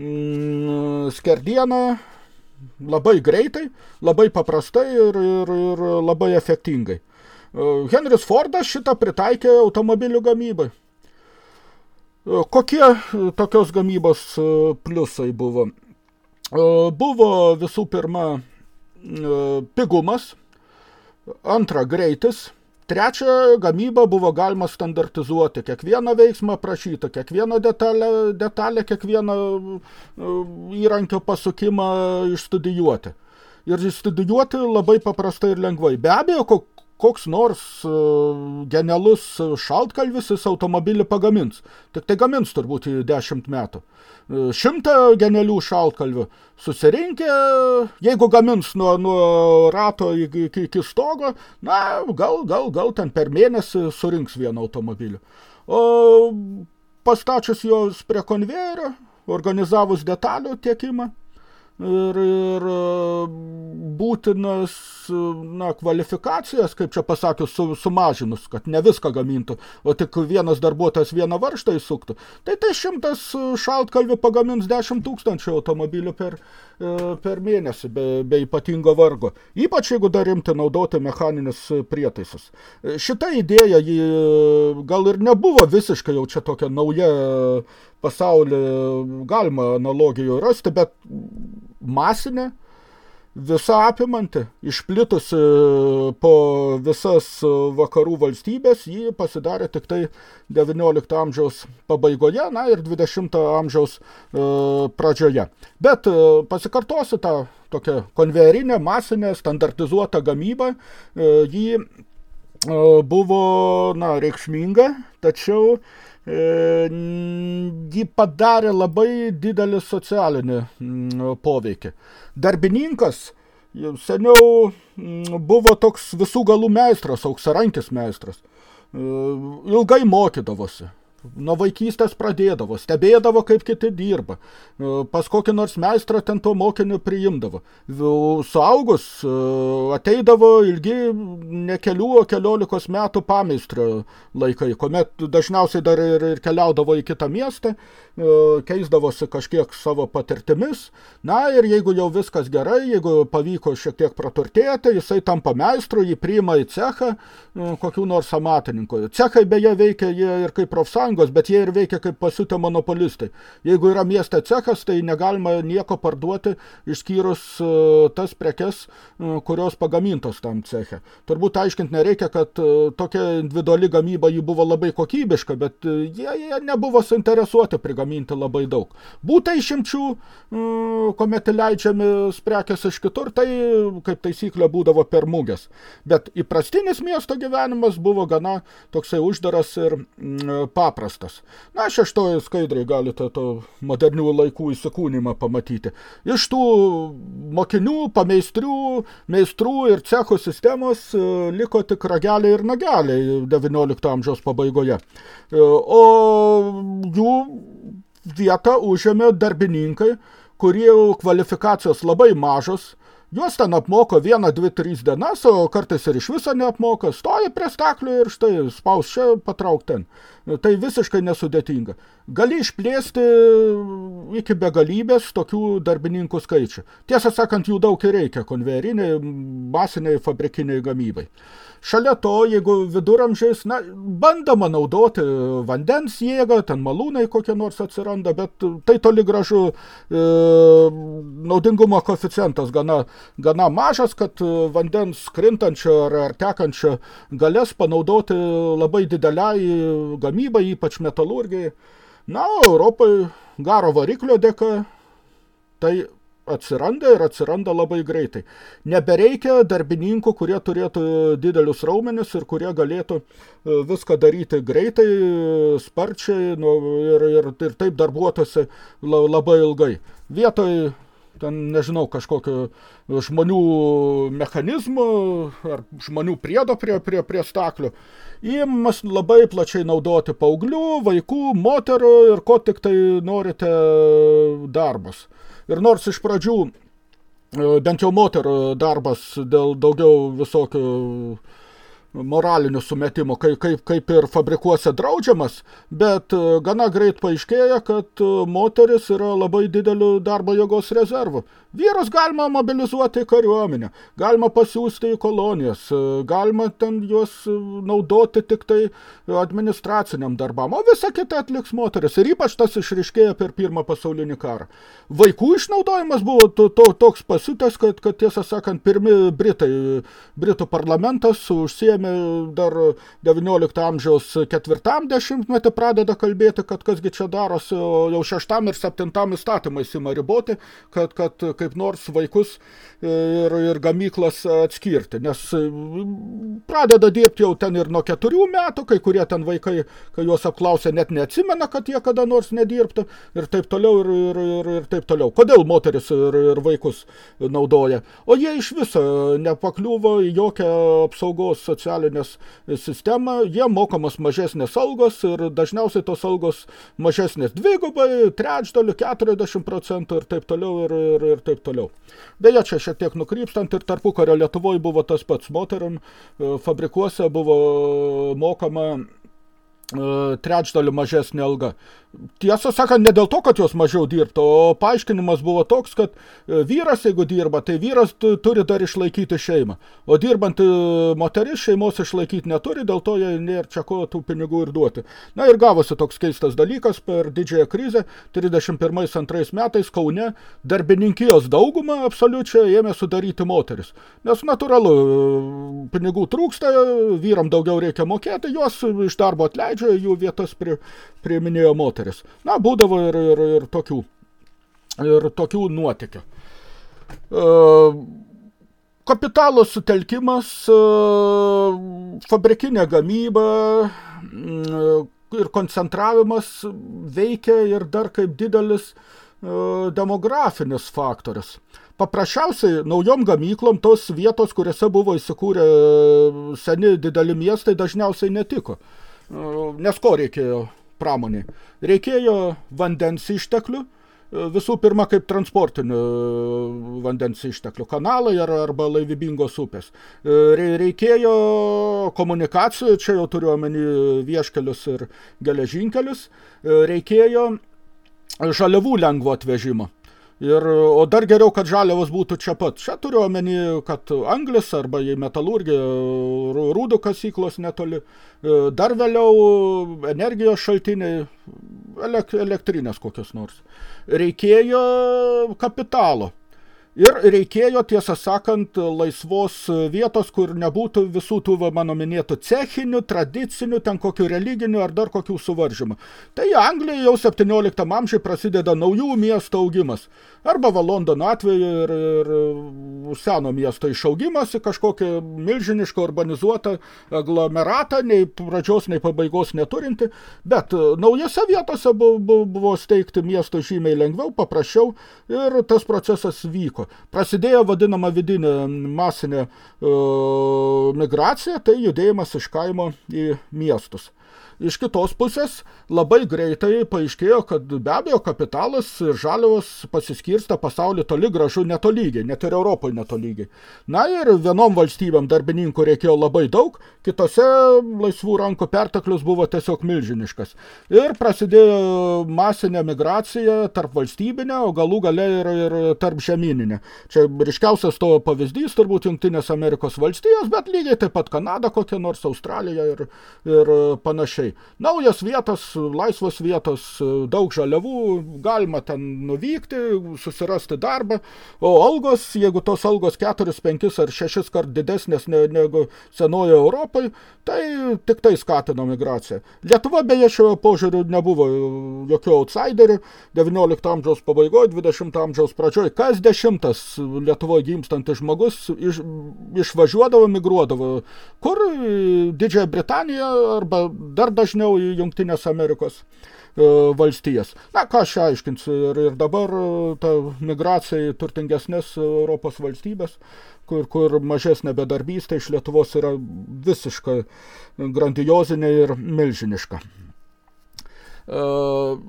mm, skerdiena labai greitai, labai paprastai ir, ir, ir labai efektingai. E, Henris Fordas šitą pritaikė automobilių gamybai. E, kokie e, tokios gamybos e, pliusai buvo? Buvo visų pirma pigumas, antra greitis, trečia gamyba buvo galima standartizuoti, kiekvieną veiksmą prašyti, kiekvieną detalę, detalę kiekvieną įrankio pasukimą išstudijuoti. Ir studijuoti labai paprastai ir lengvai. Be abejo, koks nors uh, genialus šaltkalvis jis automobilį pagamins. Tik tai gamins turbūt į dešimt metų. Uh, šimtą genialių šaltkalvių susirinkę, jeigu gamins nuo, nuo rato iki, iki stogo, na, gal, gal, gal ten per mėnesį surinks vieną automobilį. O pastačius jos prie konvejerio, organizavus detalių tiekimą, ir, ir būtinas na, kvalifikacijas, kaip čia pasakius, su, sumažinus, kad ne viską gamintų, o tik vienas darbuotojas vieną varštą įsuktų. Tai tai šimtas šaltkalvių pagamins 10 tūkstančių automobilių per, per mėnesį be, be ypatingo vargo. Ypač jeigu dar rimti naudoti mechaninis prietaisus. Šita idėja ji gal ir nebuvo visiškai jau čia tokia nauja pasaulį galima analogijų rasti, bet masinė, visa apimanti, išplitusi po visas vakarų valstybės, jį pasidarė tik tai 19 amžiaus pabaigoje, na ir 20 amžiaus e, pradžioje. Bet e, pasikartosiu tą tokią konvejerinę, masinę, standartizuotą gamybą, e, e, buvo na, reikšminga, tačiau E, ji padarė labai didelį socialinį poveikį. Darbininkas Seniau mm, buvo toks visų galų meistras, auksarankis meistras. E, ilgai mokydavosi. Nuo vaikystės pradėdavo, stebėdavo, kaip kiti dirba. E, pas kokį nors meistrą ten to mokiniu priimdavo. Suaugus e, ateidavo ilgi ne kelių, o keliolikos metų pameistrio laikai, kuomet dažniausiai dar ir, ir keliaudavo į kitą miestą, e, keisdavosi kažkiek savo patirtimis. Na ir jeigu jau viskas gerai, jeigu pavyko šiek tiek praturtėti, jisai tampa meistru, jį priima į cechą kokių nors amatininkų. Cechai beje veikia ir kaip profsąjungos sąjungos, bet jie ir veikia kaip pasiutę monopolistai. Jeigu yra mieste cechas, tai negalima nieko parduoti, išskyrus uh, tas prekes, uh, kurios pagamintos tam ceche. Turbūt aiškinti nereikia, kad uh, tokia individuali gamyba jį buvo labai kokybiška, bet jie, jie nebuvo suinteresuoti prigaminti labai daug. Būta išimčių, kuomet leidžiami prekes iš kitur, tai kaip taisyklė būdavo per mugės. Bet įprastinis miesto gyvenimas buvo gana toksai uždaras ir paprastas paprastas. Na, šeštoje skaidriai galite to modernių laikų įsikūnymą pamatyti. Iš tų mokinių, pameistrių, meistrų ir cechų sistemos e, liko tik rageliai ir nageliai 19 amžiaus pabaigoje. E, o jų vietą užėmė darbininkai, kurie kvalifikacijos labai mažos, Juos ten apmoko vieną, dvi, trys dienas, o kartais ir iš viso neapmoka, stoja prie staklių ir štai spaus čia, patrauk ten. Tai visiškai nesudėtinga. Gali išplėsti iki begalybės tokių darbininkų skaičių. Tiesą sakant, jų daug ir reikia konvejeriniai, masiniai, fabrikiniai gamybai. Šalia to, jeigu viduramžiais, na, bandama naudoti vandens jėgą, ten malūnai kokie nors atsiranda, bet tai toli gražu e, naudingumo koeficientas gana, gana mažas, kad vandens krintančio ar, ar tekančio galės panaudoti labai dideliai gamybai, ypač metalurgijai. Na, Europai garo variklio dėka tai atsiranda ir atsiranda labai greitai. Nebereikia darbininkų, kurie turėtų didelius raumenis ir kurie galėtų e, viską daryti greitai, sparčiai nu, ir, ir, ir taip darbuotųsi labai ilgai. Vietoj ten, nežinau, kažkokio žmonių mechanizmų ar žmonių priedo prie, prie, prie staklių. Įmas labai plačiai naudoti paauglių, vaikų, moterų ir ko tik tai norite darbas. Ir nors iš pradžių e, bent jau moterų darbas dėl daugiau visokių moralinių sumetimų, kaip, kaip, kaip ir fabrikuose draudžiamas, bet e, gana greit paaiškėja, kad e, moteris yra labai dideliu darbo jėgos rezervu. Vyrus galima mobilizuoti į kariuomenę, galima pasiūsti į kolonijas, e, galima ten juos naudoti tik tai administraciniam darbam, o visą kitą atliks moteris. Ir ypač tas išriškėja per pirmą pasaulinį karą. Vaikų išnaudojimas buvo to, to, toks pasiutęs, kad, kad tiesą sakant, pirmi Britai, Britų parlamentas užsiėmė ėmė dar 19 amžiaus ketvirtam dešimtmetį pradeda kalbėti, kad kasgi čia darosi, jau šeštam ir septintam įstatymais ima riboti, kad, kad kaip nors vaikus ir, ir gamyklas atskirti, nes pradeda dirbti jau ten ir nuo keturių metų, kai kurie ten vaikai, kai juos apklausė, net neatsimena, kad jie kada nors nedirbtų ir taip toliau ir, ir, ir, ir taip toliau. Kodėl moteris ir, ir vaikus naudoja? O jie iš viso nepakliuvo į jokią apsaugos socialinės sistemą, jie mokamos mažesnės algos ir dažniausiai tos algos mažesnės dvigubai, trečdalių, 40 procentų ir taip toliau ir, ir, ir taip toliau. Beje, čia šiek tiek nukrypstant ir tarpukario Lietuvoje buvo tas pats moterim, e, fabrikuose buvo mokama trečdalių mažesnė alga. Tiesą sakant, ne dėl to, kad jos mažiau dirbtų, o paaiškinimas buvo toks, kad e, vyras, jeigu dirba, tai vyras turi dar išlaikyti šeimą. O dirbant moteris šeimos išlaikyti neturi, dėl to jai nėra čia ko tų pinigų ir duoti. Na ir gavosi toks keistas dalykas per didžiąją krizę, 31-2 metais Kaune darbininkijos daugumą absoliučiai ėmė sudaryti moteris. Nes natūralu, pinigų trūksta, vyram daugiau reikia mokėti, juos iš darbo atleidžia, jų vietas pri, priiminėjo moteris. Na, būdavo ir, ir, ir tokių, ir tokių nuotikių. E, kapitalo sutelkimas, e, fabrikinė gamyba e, ir koncentravimas veikia ir dar kaip didelis demografinis faktorius. Paprasčiausiai naujom gamyklom tos vietos, kuriuose buvo įsikūrę seni dideli miestai, dažniausiai netiko. Nes ko reikėjo pramoniai? Reikėjo vandens išteklių, visų pirma kaip transportinių vandens išteklių kanalai ar, arba laivybingos upės. Reikėjo komunikacijų, čia jau turiu omeny vieškelius ir geležinkelius, reikėjo žaliavų lengvo atvežimo. Ir, o dar geriau, kad žaliavos būtų čia pat. Čia turiu omeny, kad anglis arba į metalurgiją rūdų kasyklos netoli. Dar vėliau energijos šaltiniai, elektrinės kokios nors. Reikėjo kapitalo. Ir reikėjo, tiesą sakant, laisvos vietos, kur nebūtų visų tų mano minėtų cechinių, tradicinių, ten kokių religinių ar dar kokių suvaržymų. Tai Anglijoje jau 17 amžiai prasideda naujų miestų augimas. Arba va Londono atveju ir, ir seno miesto išaugimas į kažkokią milžinišką urbanizuotą aglomeratą, nei pradžios, nei pabaigos neturinti. Bet naujose vietose buvo, buvo steigti miesto žymiai lengviau, paprasčiau ir tas procesas vyko. Prasidėjo vadinama vidinė masinė uh, migracija, tai judėjimas iš kaimo į miestus. Iš kitos pusės labai greitai paaiškėjo, kad be abejo kapitalas ir žaliavos pasiskirsta pasaulį toli gražu netolygiai, net ir Europoje netolygiai. Na ir vienom valstybėm darbininkų reikėjo labai daug, kitose laisvų rankų perteklius buvo tiesiog milžiniškas. Ir prasidėjo masinė migracija tarp valstybinė, o galų gale ir, ir tarp žemyninė. Čia ryškiausias to pavyzdys turbūt Jungtinės Amerikos valstijos, bet lygiai taip pat Kanada, kokia nors Australija ir, ir panašiai. Naujas vietos, laisvos vietos, daug žaliavų, galima ten nuvykti, susirasti darbą, o algos, jeigu tos algos 4, 5 ar 6 kart didesnės negu senojo Europai, tai tik tai skatino migraciją. Lietuva beje šio požiūriu nebuvo jokių outsiderių, 19 amžiaus pabaigoje, 20 amžiaus pradžioje, kas dešimtas Lietuvoje gimstantis žmogus iš, išvažiuodavo, migruodavo. Kur? Didžiąją Britaniją arba dar dažniau į Jungtinės Amerikos e, valstijas. Na, ką aš aiškinsiu, ir, ir dabar e, ta migracija į turtingesnės Europos valstybės, kur, kur mažesnė bedarbystė iš Lietuvos yra visiškai grandiozinė ir milžiniška. Uh,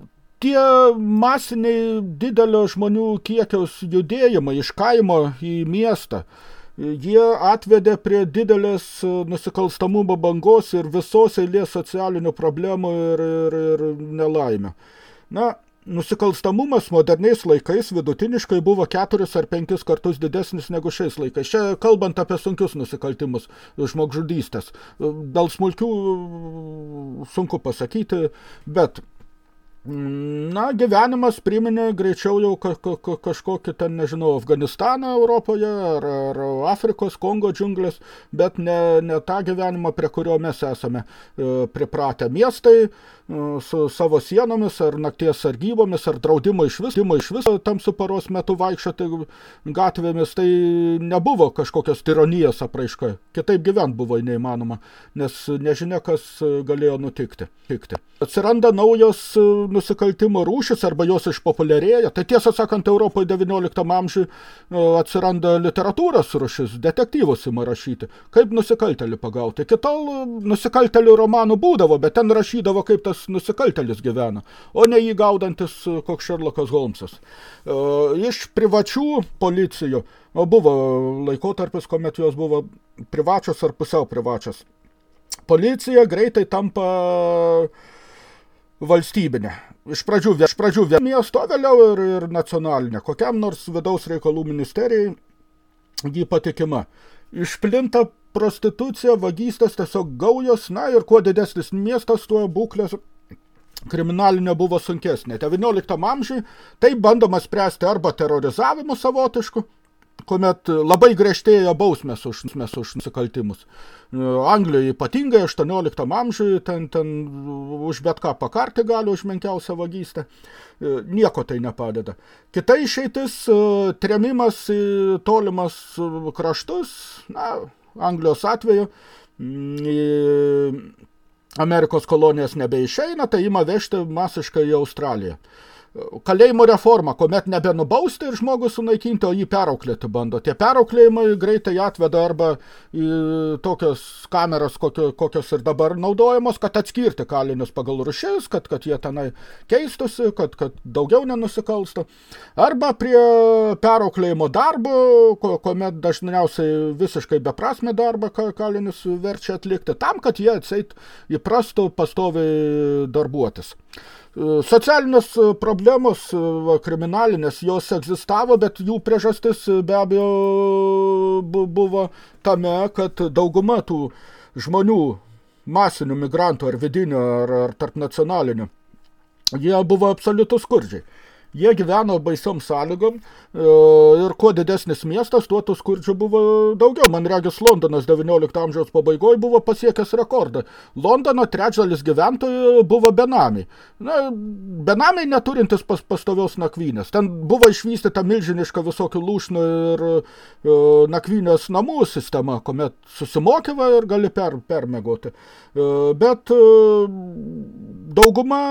tie masiniai didelio žmonių kiekiaus judėjimai iš kaimo į miestą uh, jie atvedė prie didelės e, nusikalstamumo bangos ir visos eilės socialinių problemų ir, ir, ir nelaimę. Na, nusikalstamumas moderniais laikais vidutiniškai buvo keturis ar penkis kartus didesnis negu šiais laikais. Čia kalbant apie sunkius nusikaltimus, žmogžudystės. Dėl smulkių sunku pasakyti, bet Na, gyvenimas priminė greičiau jau ka ka ka kažkokį ten, nežinau, Afganistaną Europoje ar, ar Afrikos, Kongo džiunglės, bet ne, ne tą gyvenimą, prie kurio mes esame e, pripratę. Miestai, su savo sienomis, ar nakties sargybomis, ar draudimo iš vis, iš viso tamsų paros metu vaikščioti gatvėmis, tai nebuvo kažkokios tironijos apraiška. Kitaip gyvent buvo neįmanoma, nes nežinia, kas galėjo nutikti. Tikti. Atsiranda naujos nusikaltimo rūšis arba jos išpopuliarėja. Tai tiesą sakant, Europoje 19 amžiui atsiranda literatūros rūšis, detektyvus ima rašyti. Kaip nusikaltelį pagauti. Kitol nusikaltelių romanų būdavo, bet ten rašydavo, kaip tas nusikaltelis gyvena, o ne jį gaudantis e, koks Šerlokas Holmsas. E, iš privačių policijų, buvo laikotarpis, kuomet jos buvo privačios ar pusiau privačios. Policija greitai tampa valstybinė. Iš pradžių, iš pradžių miesto, vėliau ir, ir nacionalinė. Kokiam nors vidaus reikalų ministerijai jį patikima. Išplinta prostitucija, vagystės, tiesiog gaujos, na ir kuo didesnis miestas, tuo būklės kriminalinė buvo sunkesnė. 19 amžiui tai bandoma spręsti arba terorizavimu savotišku, kuomet labai griežtėja bausmės už, mes už nusikaltimus. Anglijoje ypatingai 18 amžiui ten, ten už bet ką pakarti gali už menkiausią vagystę. Nieko tai nepadeda. Kita išeitis – tremimas į tolimas kraštus, na, Anglijos atveju Amerikos kolonijas nebeišeina, tai ima vežti masiškai į Australiją. Kalėjimo reforma, kuomet nebenubausti ir žmogus sunaikinti, o jį perauklėti bando. Tie perauklėjimai greitai atveda arba į tokios kameras, kokio, kokios ir dabar naudojamos, kad atskirti kalinius pagal rušis, kad, kad jie tenai keistusi, kad, kad daugiau nenusikalsta. Arba prie perauklėjimo darbo, kuomet dažniausiai visiškai beprasme darbą kalinius verčia atlikti, tam, kad jie atseit įprastų pastoviai darbuotis. Socialinės e, problemos e, kriminalinės, jos egzistavo, bet jų priežastis e, be abejo buvo tame, kad dauguma tų žmonių masinių migrantų ar vidinių ar, ar tarp nacionalinių, jie buvo absoliutus skurdžiai. Jie gyveno baisiom sąlygom e, ir kuo didesnis miestas, tuo tų skurdžių buvo daugiau. Man regis Londonas 19 amžiaus pabaigoje buvo pasiekęs rekordą. Londono trečdalis gyventojų buvo benamiai. Na, benamiai neturintis pas, pastovios nakvynės. Ten buvo išvystyta milžiniška visokių lūšnų ir e, nakvynės namų sistema, kuomet susimokyva ir gali per, permegoti. E, bet e, dauguma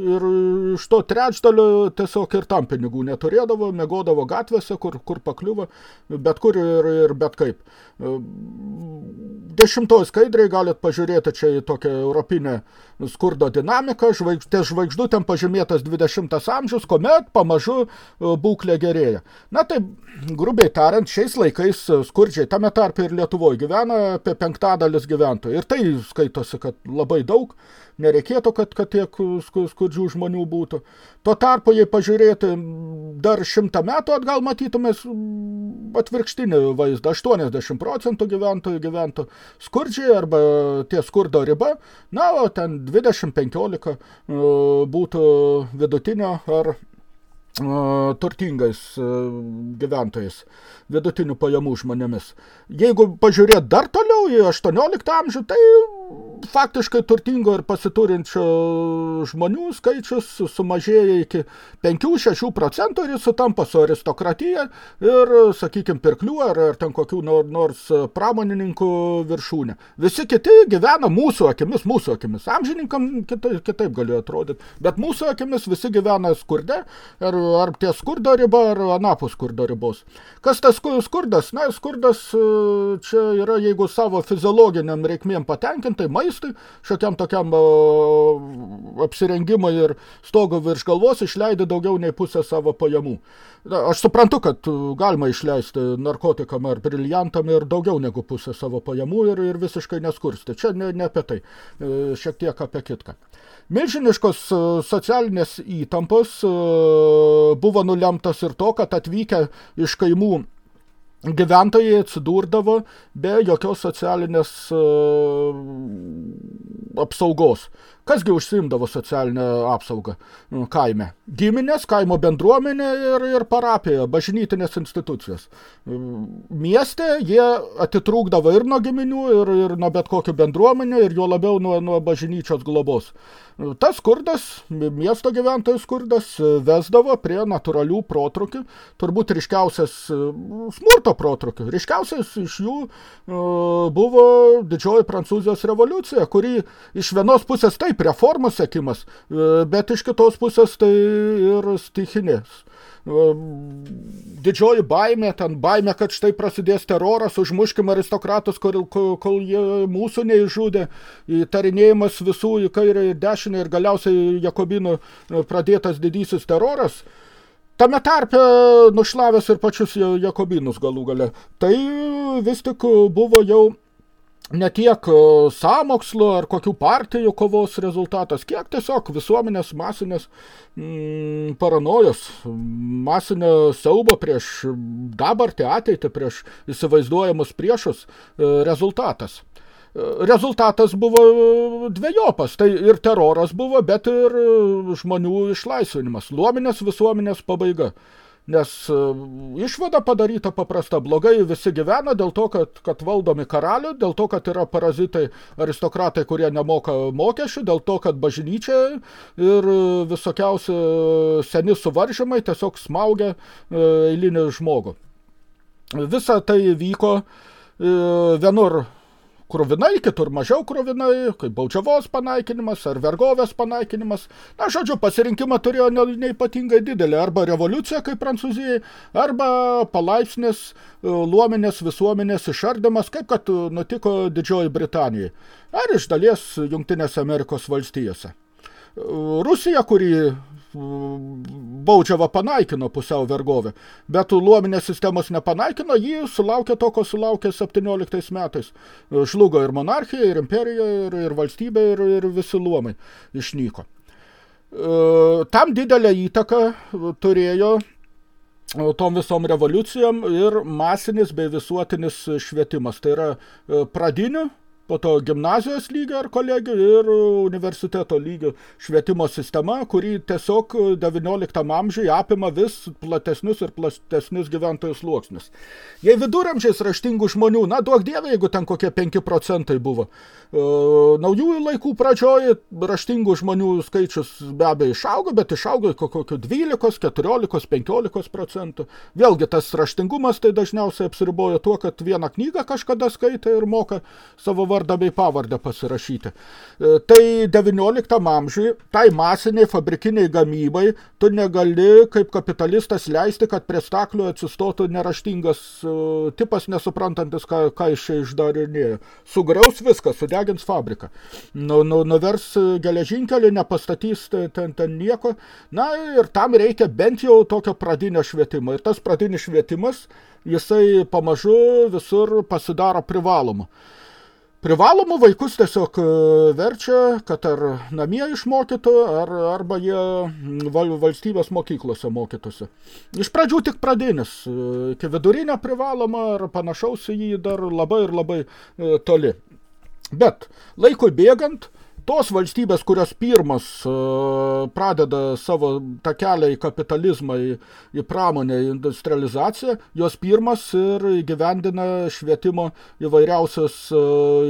ir iš to trečdalio tiesiog ir tam pinigų neturėdavo, mėgodavo gatvėse, kur, kur pakliuvo, bet kur ir, ir bet kaip. Dešimtoj skaidriai galit pažiūrėti čia į tokią europinę skurdo dinamiką, žvaigždė žvaigždutėm pažymėtas 20 amžius, kuomet pamažu e, būklė gerėja. Na tai, grubiai tariant, šiais laikais skurdžiai, tame tarpe ir Lietuvoje gyvena apie penktadalis gyventojų. Ir tai skaitosi, kad labai daug nereikėtų, kad, kad tiek skurdžių žmonių būtų. Tuo tarpu, jei pažiūrėti dar šimtą metų atgal, matytumės atvirkštinį vaizdą. 80 procentų gyventojų gyventų skurdžiai arba tie skurdo riba, na, o ten 20-15 e, būtų vidutinio ar turtingais e, gyventojais, vidutinių pajamų žmonėmis. Jeigu pažiūrėt dar toliau į 18 amžių, tai faktiškai turtingo ir pasiturinčio žmonių skaičius sumažėja iki 5-6 procentų ir jis sutampa su aristokratija ir, sakykime, pirklių ar, ar ten kokių nors pramonininkų viršūnė. Visi kiti gyvena mūsų akimis, mūsų akimis. Amžininkam kitaip, kitaip galėjo atrodyti, bet mūsų akimis visi gyvena skurde, ar, ar ties skurdo riba, ar anapus skurdo ribos. Kas tas skurdas? Na, skurdas čia yra, jeigu savo fiziologiniam reikmėm patenkintai, maistui, šiokiam tokiam apsirengimui ir stogo virš galvos išleidi daugiau nei pusę savo pajamų. Aš suprantu, kad galima išleisti narkotikam ar briliantam ir daugiau negu pusę savo pajamų ir, ir visiškai neskursti. Čia ne, ne apie tai, šiek tiek apie kitką. Milžiniškos socialinės įtampos buvo nulemtas ir to, kad atvykę iš kaimų gyventojai atsidurdavo be jokios socialinės uh, apsaugos. Kasgi užsiimdavo socialinę apsaugą nu, kaime? Giminės, kaimo bendruomenė ir, ir parapija, bažnytinės institucijos. Mieste jie atitrūkdavo ir nuo giminių, ir, ir nuo bet kokių bendruomenių, ir jo labiau nuo, nuo bažnyčios globos. Tas skurdas, miesto gyventojų skurdas, vesdavo prie natūralių protrukių, turbūt ryškiausias smurto protrukių. Ryškiausias iš jų buvo didžioji Prancūzijos revoliucija, kuri iš vienos pusės taip taip, reformų sekimas, e, bet iš kitos pusės tai ir stichinės. E, didžioji baimė, ten baimė, kad štai prasidės teroras, užmuškim aristokratus, kol, kol, jie mūsų neižudė, įtarinėjimas visų į kairę ir dešinę ir galiausiai Jakobinų e, pradėtas didysis teroras, tame tarpe nušlavęs ir pačius Jakobinus galų gale. Tai vis tik buvo jau ne tiek e, sąmokslo ar kokių partijų kovos rezultatas, kiek tiesiog visuomenės masinės mm, paranojos, masinio siaubo prieš dabartį ateitį, prieš įsivaizduojamus priešus e, rezultatas. E, rezultatas buvo dviejopas, tai ir teroras buvo, bet ir žmonių išlaisvinimas, luominės visuomenės pabaiga. Nes e, išvada padaryta paprasta, blogai visi gyvena dėl to, kad, kad valdomi karalių, dėl to, kad yra parazitai aristokratai, kurie nemoka mokesčių, dėl to, kad bažnyčia ir visokiausi seni suvaržymai tiesiog smaugia e, eilinį žmogų. Visa tai vyko e, vienur kruvinai, kitur mažiau kruvinai, kaip baudžiavos panaikinimas ar vergovės panaikinimas. Na, žodžiu, pasirinkimą turėjo neipatingai didelį, arba revoliucija kaip Prancūzijai, arba palaipsnis e, luomenės visuomenės išardymas, kaip kad nutiko Didžioji Britanijai, ar iš dalies Jungtinėse Amerikos valstijose. Rusija, kuri baudžiava panaikino pusiau vergovę, bet luominės sistemos nepanaikino, jį sulaukė to, ko sulaukė 17 metais. Žlugo ir monarchija, ir imperija, ir, ir valstybė, ir, ir visi luomai išnyko. E, tam didelę įtaką turėjo tom visom revoliucijom ir masinis bei visuotinis švietimas. Tai yra e, pradinių po to gimnazijos lygio ar kolegijų ir universiteto lygio švietimo sistema, kuri tiesiog 19 amžiui apima vis platesnius ir platesnius gyventojų sluoksnius. Jei viduramžiais raštingų žmonių, na duok dievė, jeigu ten kokie 5 procentai buvo. E, naujųjų laikų pradžioje raštingų žmonių skaičius be abejo išaugo, bet išaugo kokio 12, 14, 15 procentų. Vėlgi tas raštingumas tai dažniausiai apsiribojo tuo, kad vieną knygą kažkada skaitė ir moka savo vardą bei pavardę pasirašyti. E, tai 19 amžiui, tai masiniai fabrikiniai gamybai, tu negali kaip kapitalistas leisti, kad prie staklių atsistotų neraštingas e, tipas, nesuprantantis, ką, ką iš čia išdarinėjo. Sugriaus viską, sudegins fabriką. Nu, nu, nuvers geležinkelį, nepastatys ten, ten nieko. Na ir tam reikia bent jau tokio pradinio švietimo. Ir tas pradinis švietimas, jisai pamažu visur pasidaro privalomu. Privalomų vaikus tiesiog e, verčia, kad ar namie išmokytų, ar, arba jie val, valstybės mokyklose mokytųsi. Iš pradžių tik pradinis, e, iki vidurinio privaloma ar panašaus į jį dar labai ir labai e, toli. Bet laikui bėgant, tos valstybės, kurios pirmas uh, pradeda savo tą kelią į kapitalizmą, į, į pramonę, į industrializaciją, jos pirmas ir įgyvendina švietimo įvairiausias uh,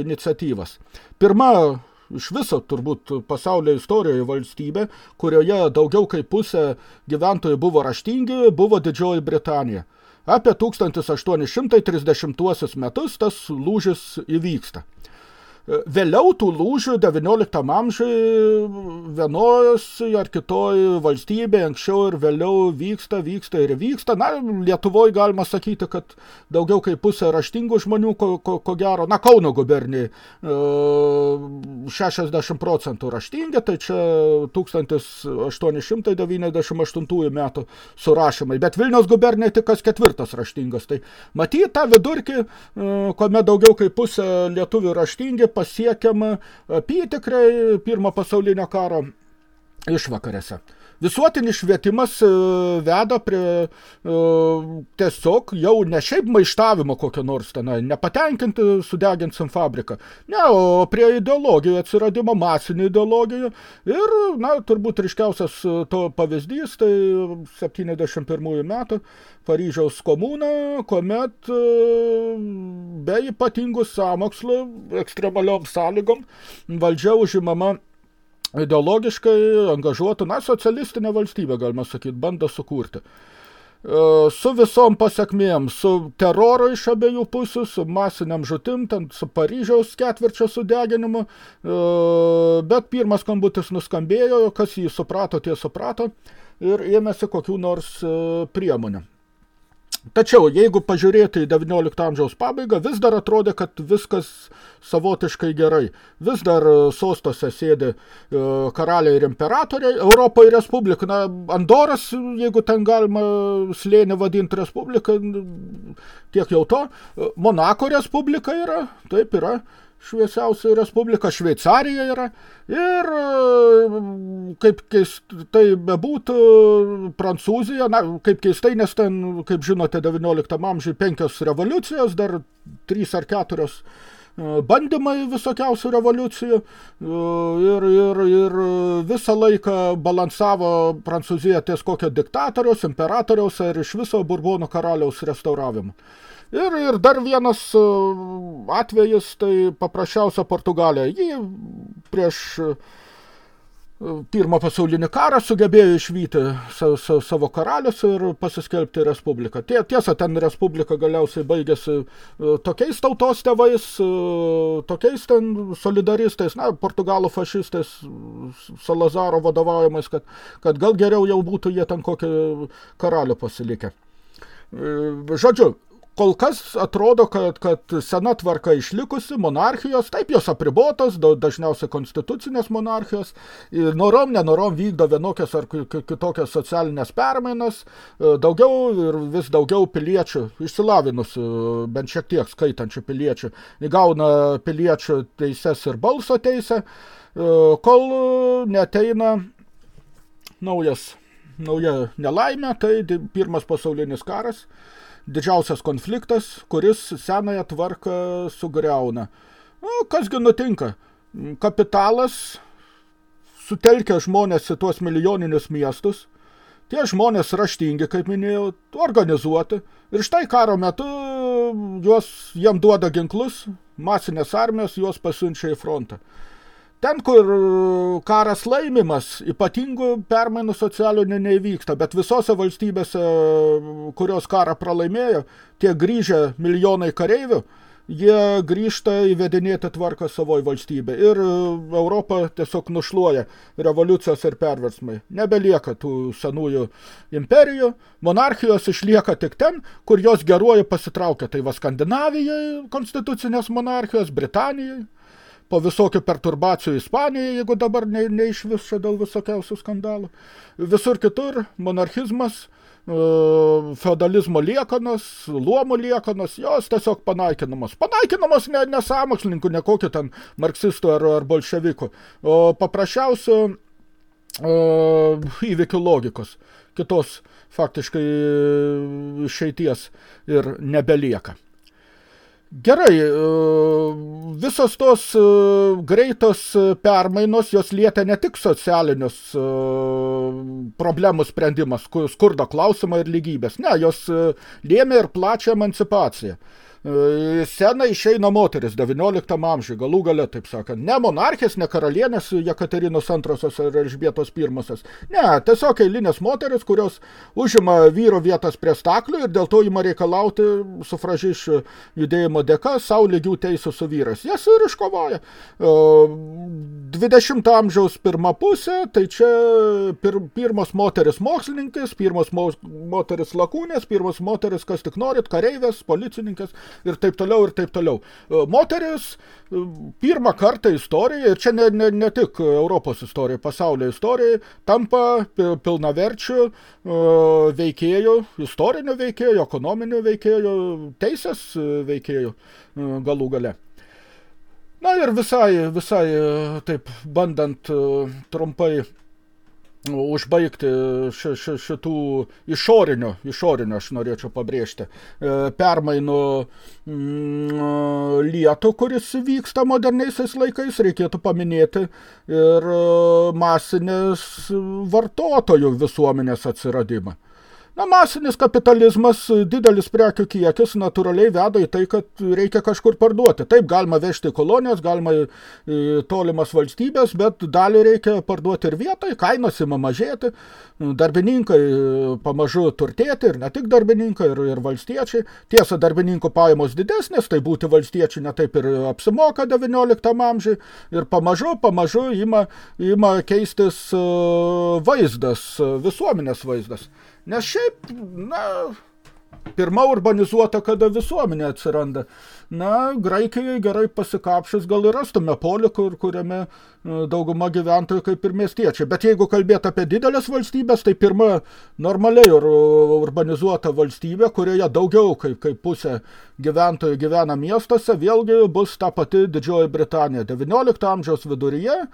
iniciatyvas. Pirma iš viso turbūt pasaulio istorijoje valstybė, kurioje daugiau kaip pusė gyventojų buvo raštingi, buvo Didžioji Britanija. Apie 1830 metus tas lūžis įvyksta. Vėliau tų lūžių 19 amžiui vienos ar kitoj valstybė anksčiau ir vėliau vyksta, vyksta ir vyksta. Na, Lietuvoje galima sakyti, kad daugiau kaip pusė raštingų žmonių, ko, ko, ko gero, na, Kauno guberniai 60 e, procentų raštingi, tai čia 1898 metų surašymai. Bet Vilniaus guberniai tik kas ketvirtas raštingas. Tai matyti tą vidurkį, e, kuomet daugiau kaip pusė lietuvių raštingi, pasiekiama apytikrai pirmo pasaulinio karo išvakarėse. Visuotinis švietimas e, veda prie e, tiesiog jau ne šiaip maištavimo kokio nors tenai, nepatenkinti sudeginsim fabriką, ne, o prie ideologijų atsiradimo, masinių ideologijų. Ir, na, turbūt ryškiausias to pavyzdys, tai 71 metų Paryžiaus komūna, kuomet e, be ypatingų sąmokslų, ekstremaliom sąlygom, valdžia užimama ideologiškai angažuotų, na, socialistinė valstybė, galima sakyti, bando sukurti. E, su visom pasiekmėm, su teroro iš abiejų pusių, su masiniam žutim, ten su Paryžiaus ketvirčio sudeginimu, e, bet pirmas skambutis nuskambėjo, kas jį suprato, tie suprato ir ėmėsi kokių nors priemonių. Tačiau, jeigu pažiūrėti į 19 amžiaus pabaigą, vis dar atrodė, kad viskas savotiškai gerai. Vis dar e, sostose sėdi e, karaliai ir imperatoriai, Europoje Respublika, na, Andoras, jeigu ten galima slėnį vadinti Respubliką, tiek jau to, Monako Respublika yra, taip yra, šviesiausia Respublika, Šveicarija yra. Ir kaip keistai bebūtų Prancūzija, na, kaip keistai, nes ten, kaip žinote, 19 amžiui penkios revoliucijos, dar trys ar keturios bandymai visokiausių revoliucijų ir, ir, ir visą laiką balansavo Prancūzija ties kokio diktatoriaus, imperatoriaus ar iš viso Burbonų karaliaus restauravimo. Ir, ir dar vienas e, atvejis, tai paprasčiausia Portugalija. Ji prieš pirmą pasaulinį karą sugebėjo išvyti sa, sa, savo karalius ir pasiskelbti respubliką. Tie, tiesa, ten respublika galiausiai baigėsi e, tokiais tautos tėvais, e, tokiais ten solidaristais, na, portugalų fašistais, Salazaro vadovaujamais, kad, kad gal geriau jau būtų jie ten kokį karalių pasilikę. E, žodžiu, kol kas atrodo, kad, kad sena tvarka išlikusi, monarchijos, taip jos apribotos, dažniausiai konstitucinės monarchijos, norom, nenorom vykdo vienokias ar kitokias socialinės permainas, e, daugiau ir vis daugiau piliečių, išsilavinusių, bent šiek tiek skaitančių piliečių, įgauna piliečių teises ir balso teisę, e, kol neteina naujas, nauja nelaimė, tai pirmas pasaulinis karas, didžiausias konfliktas, kuris senąją tvarką sugriauna. O, kasgi nutinka? Kapitalas sutelkia žmonės į tuos milijoninius miestus, tie žmonės raštingi, kaip minėjau, organizuoti. Ir štai karo metu juos, jiem duoda ginklus, masinės armijos juos pasiunčia į frontą. Ten, kur karas laimimas, ypatingų permainų socialinių neįvyksta, bet visose valstybėse, kurios karą pralaimėjo, tie grįžę milijonai kareivių, jie grįžta įvedinėti tvarką savoje valstybė. Ir Europą tiesiog nušluoja revoliucijos ir perversmai. Nebelieka tų senųjų imperijų, monarchijos išlieka tik ten, kur jos geruoju pasitraukia. Tai va Skandinavijai konstitucinės monarchijos, Britanijai, po visokių perturbacijų Ispanijoje, jeigu dabar ne, neišvis čia dėl visokiausių skandalų. Visur kitur monarchizmas, e, feodalizmo liekanos, luomų liekanos, jos tiesiog panaikinamos. Panaikinamos ne, ne sąmokslininkų, ne kokį ten marksistų ar, ar bolševikų, o paprasčiausių e, įvykių logikos. Kitos faktiškai išeities ir nebelieka. Gerai, e, visos tos e, greitos permainos, jos lietė ne tik socialinius e, problemų sprendimas, skurdo klausimą ir lygybės. Ne, jos lėmė ir plačią emancipaciją. Sceną išeina moteris 19 amžiuje, galų gale, taip sakant. Ne monarchės, ne karalienės Jekaterinos antrosios ar Elžbietos pirmosios. Ne, tiesiog eilinės moteris, kurios užima vyro vietas prie staklių ir dėl to ima reikalauti sufražišių judėjimo dėka savo lygių teisų su vyras. Jas ir iškovoja. 20 e, amžiaus pirma pusė, tai čia pir, pirmos moteris mokslininkės, pirmos mo, moteris lakūnės, pirmos moteris, kas tik norit, kareivės, policininkės ir taip toliau, ir taip toliau. E, moteris e, pirmą kartą istorijoje, ir čia ne, ne, ne tik Europos istorija, pasaulio istorija, tampa pilnaverčių e, veikėjų, istorinių veikėjų, ekonominių veikėjų, teisės veikėjų galų gale. Na ir visai, visai taip bandant trumpai užbaigti ši, ši, šitų išorinių, išorinių aš norėčiau pabrėžti, e, permainų mm, lietų, kuris vyksta moderniaisiais laikais, reikėtų paminėti ir e, masinės vartotojų visuomenės atsiradimą. Na, masinis kapitalizmas, didelis prekių kiekis natūraliai veda į tai, kad reikia kažkur parduoti. Taip, galima vežti kolonijas, galima tolimas valstybės, bet dalį reikia parduoti ir vietoj, kainos ima mažėti, darbininkai pamažu turtėti ir ne tik darbininkai, ir, ir valstiečiai. Tiesa, darbininkų pajamos didesnės, tai būti valstiečių netaip ir apsimoka 19 amžiui ir pamažu, pamažu ima, ima keistis e, vaizdas, visuomenės vaizdas. Nes šiaip, na, pirma urbanizuota, kada visuomenė atsiranda. Na, Graikijoje gerai pasikapšęs gal ir rastume polį, kur, kuriame e, dauguma gyventojų kaip ir miestiečiai. Bet jeigu kalbėt apie didelės valstybės, tai pirma normaliai ur, urbanizuota valstybė, kurioje daugiau kaip, kaip pusė gyventojų gyvena miestuose, vėlgi bus ta pati Didžioji Britanija. 19 amžiaus viduryje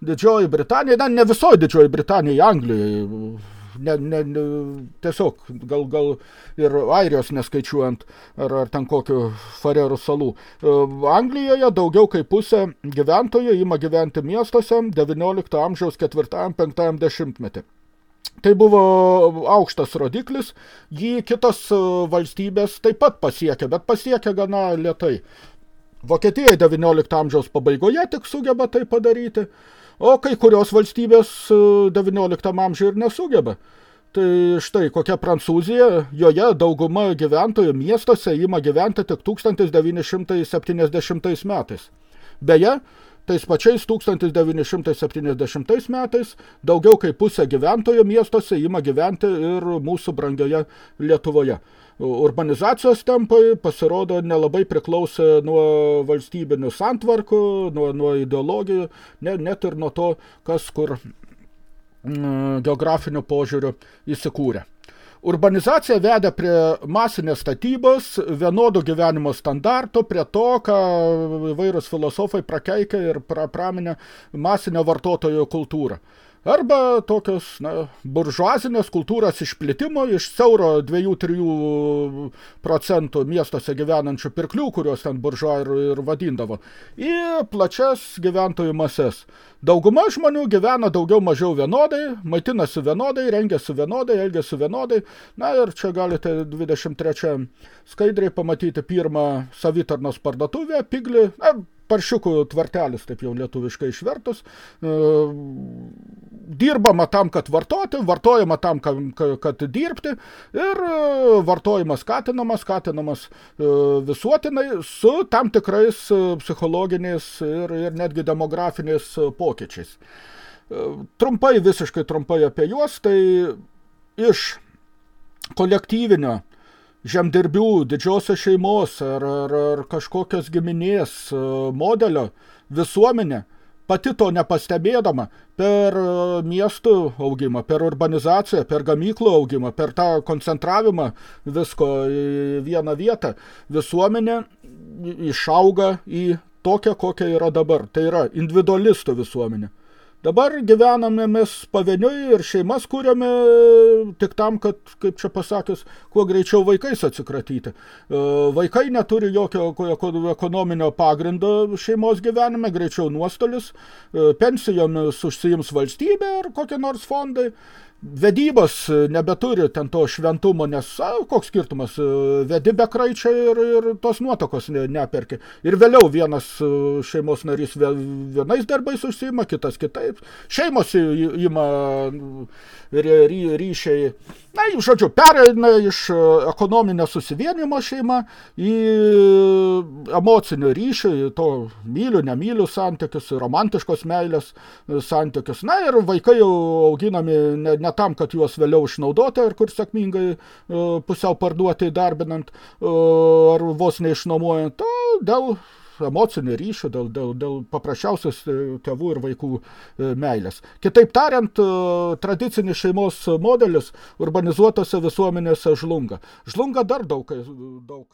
Didžioji Britanija, na, ne visoji Didžioji Britanija, Anglijoje ne, ne, ne, tiesiog gal, gal ir Airijos neskaičiuojant, ar, ar ten kokių Farerų salų. E, Anglijoje daugiau kaip pusė gyventojų ima gyventi miestuose 19 amžiaus 4-5 dešimtmetį. Tai buvo aukštas rodiklis, jį kitos valstybės taip pat pasiekė, bet pasiekė gana lietai. Vokietija 19 amžiaus pabaigoje tik sugeba tai padaryti, o kai kurios valstybės XIX amžiuje ir nesugeba. Tai štai kokia Prancūzija, joje dauguma gyventojų miestuose ima gyventi tik 1970 metais. Beje, tais pačiais 1970 metais daugiau kaip pusė gyventojų miestuose ima gyventi ir mūsų brangioje Lietuvoje. Urbanizacijos tempai pasirodo nelabai priklausė nuo valstybinių santvarkų, nuo, nuo ideologijų, ne, net ir nuo to, kas kur mm, geografiniu požiūriu įsikūrė. Urbanizacija vedė prie masinės statybos, vienodų gyvenimo standartų, prie to, ką vairūs filosofai prakeikia ir pra praminė masinio vartotojo kultūrą. Arba tokios na, buržuazinės kultūros išplitimo iš siauro 2-3 procentų miestuose gyvenančių pirklių, kuriuos ten buržuo ir, ir vadindavo, į plačias gyventojų mases. Dauguma žmonių gyvena daugiau mažiau vienodai, maitinasi vienodai, rengiasi vienodai, elgiasi vienodai. Na ir čia galite 23 skaidriai pamatyti pirmą savitarnos parduotuvę, piglį, na, paršiukų tvartelis, taip jau lietuviškai išvertus. E, dirbama tam, kad vartoti, vartojama tam, kad dirbti ir e, vartojimas skatinamas, skatinamas e, visuotinai su tam tikrais psichologiniais ir, ir netgi demografiniais pokyčiais. Trumpai, visiškai trumpai apie juos, tai iš kolektyvinio žemdirbių, didžiosios šeimos ar, ar, ar kažkokios giminės e, modelio visuomenė, pati to nepastebėdama, per e, miestų augimą, per urbanizaciją, per gamyklų augimą, per tą koncentravimą visko į vieną vietą, visuomenė išauga į tokią, kokia yra dabar. Tai yra individualistų visuomenė. Dabar gyvename mes pavieniui ir šeimas kūrėme tik tam, kad, kaip čia pasakius, kuo greičiau vaikais atsikratyti. E, vaikai neturi jokio ekonominio pagrindo šeimos gyvenime, greičiau nuostolis, e, pensijomis užsiims valstybė ar kokie nors fondai vedybos nebeturi ten to šventumo, nes a, koks skirtumas, e, vedi be kraičia ir, ir tos nuotokos ne, neperki. Ir vėliau vienas e, šeimos narys vienais darbais užsiima, kitas kitaip. Šeimos ima ry, ryšiai, na, žodžiu, pereina iš e, ekonominio susivienimo šeima į emocinio ryšį, į to myliu, nemyliu santykius, romantiškos meilės santykius. Na ir vaikai jau auginami ne, ne ne tam, kad juos vėliau išnaudoti ir kur sėkmingai e, pusiau parduoti įdarbinant e, ar vos neišnuomojant, dėl emocinio ryšio, dėl, dėl, dėl paprasčiausios e, tėvų ir vaikų meilės. Kitaip tariant, tradicinis šeimos modelis urbanizuotose visuomenėse žlunga. Žlunga dar daug, daug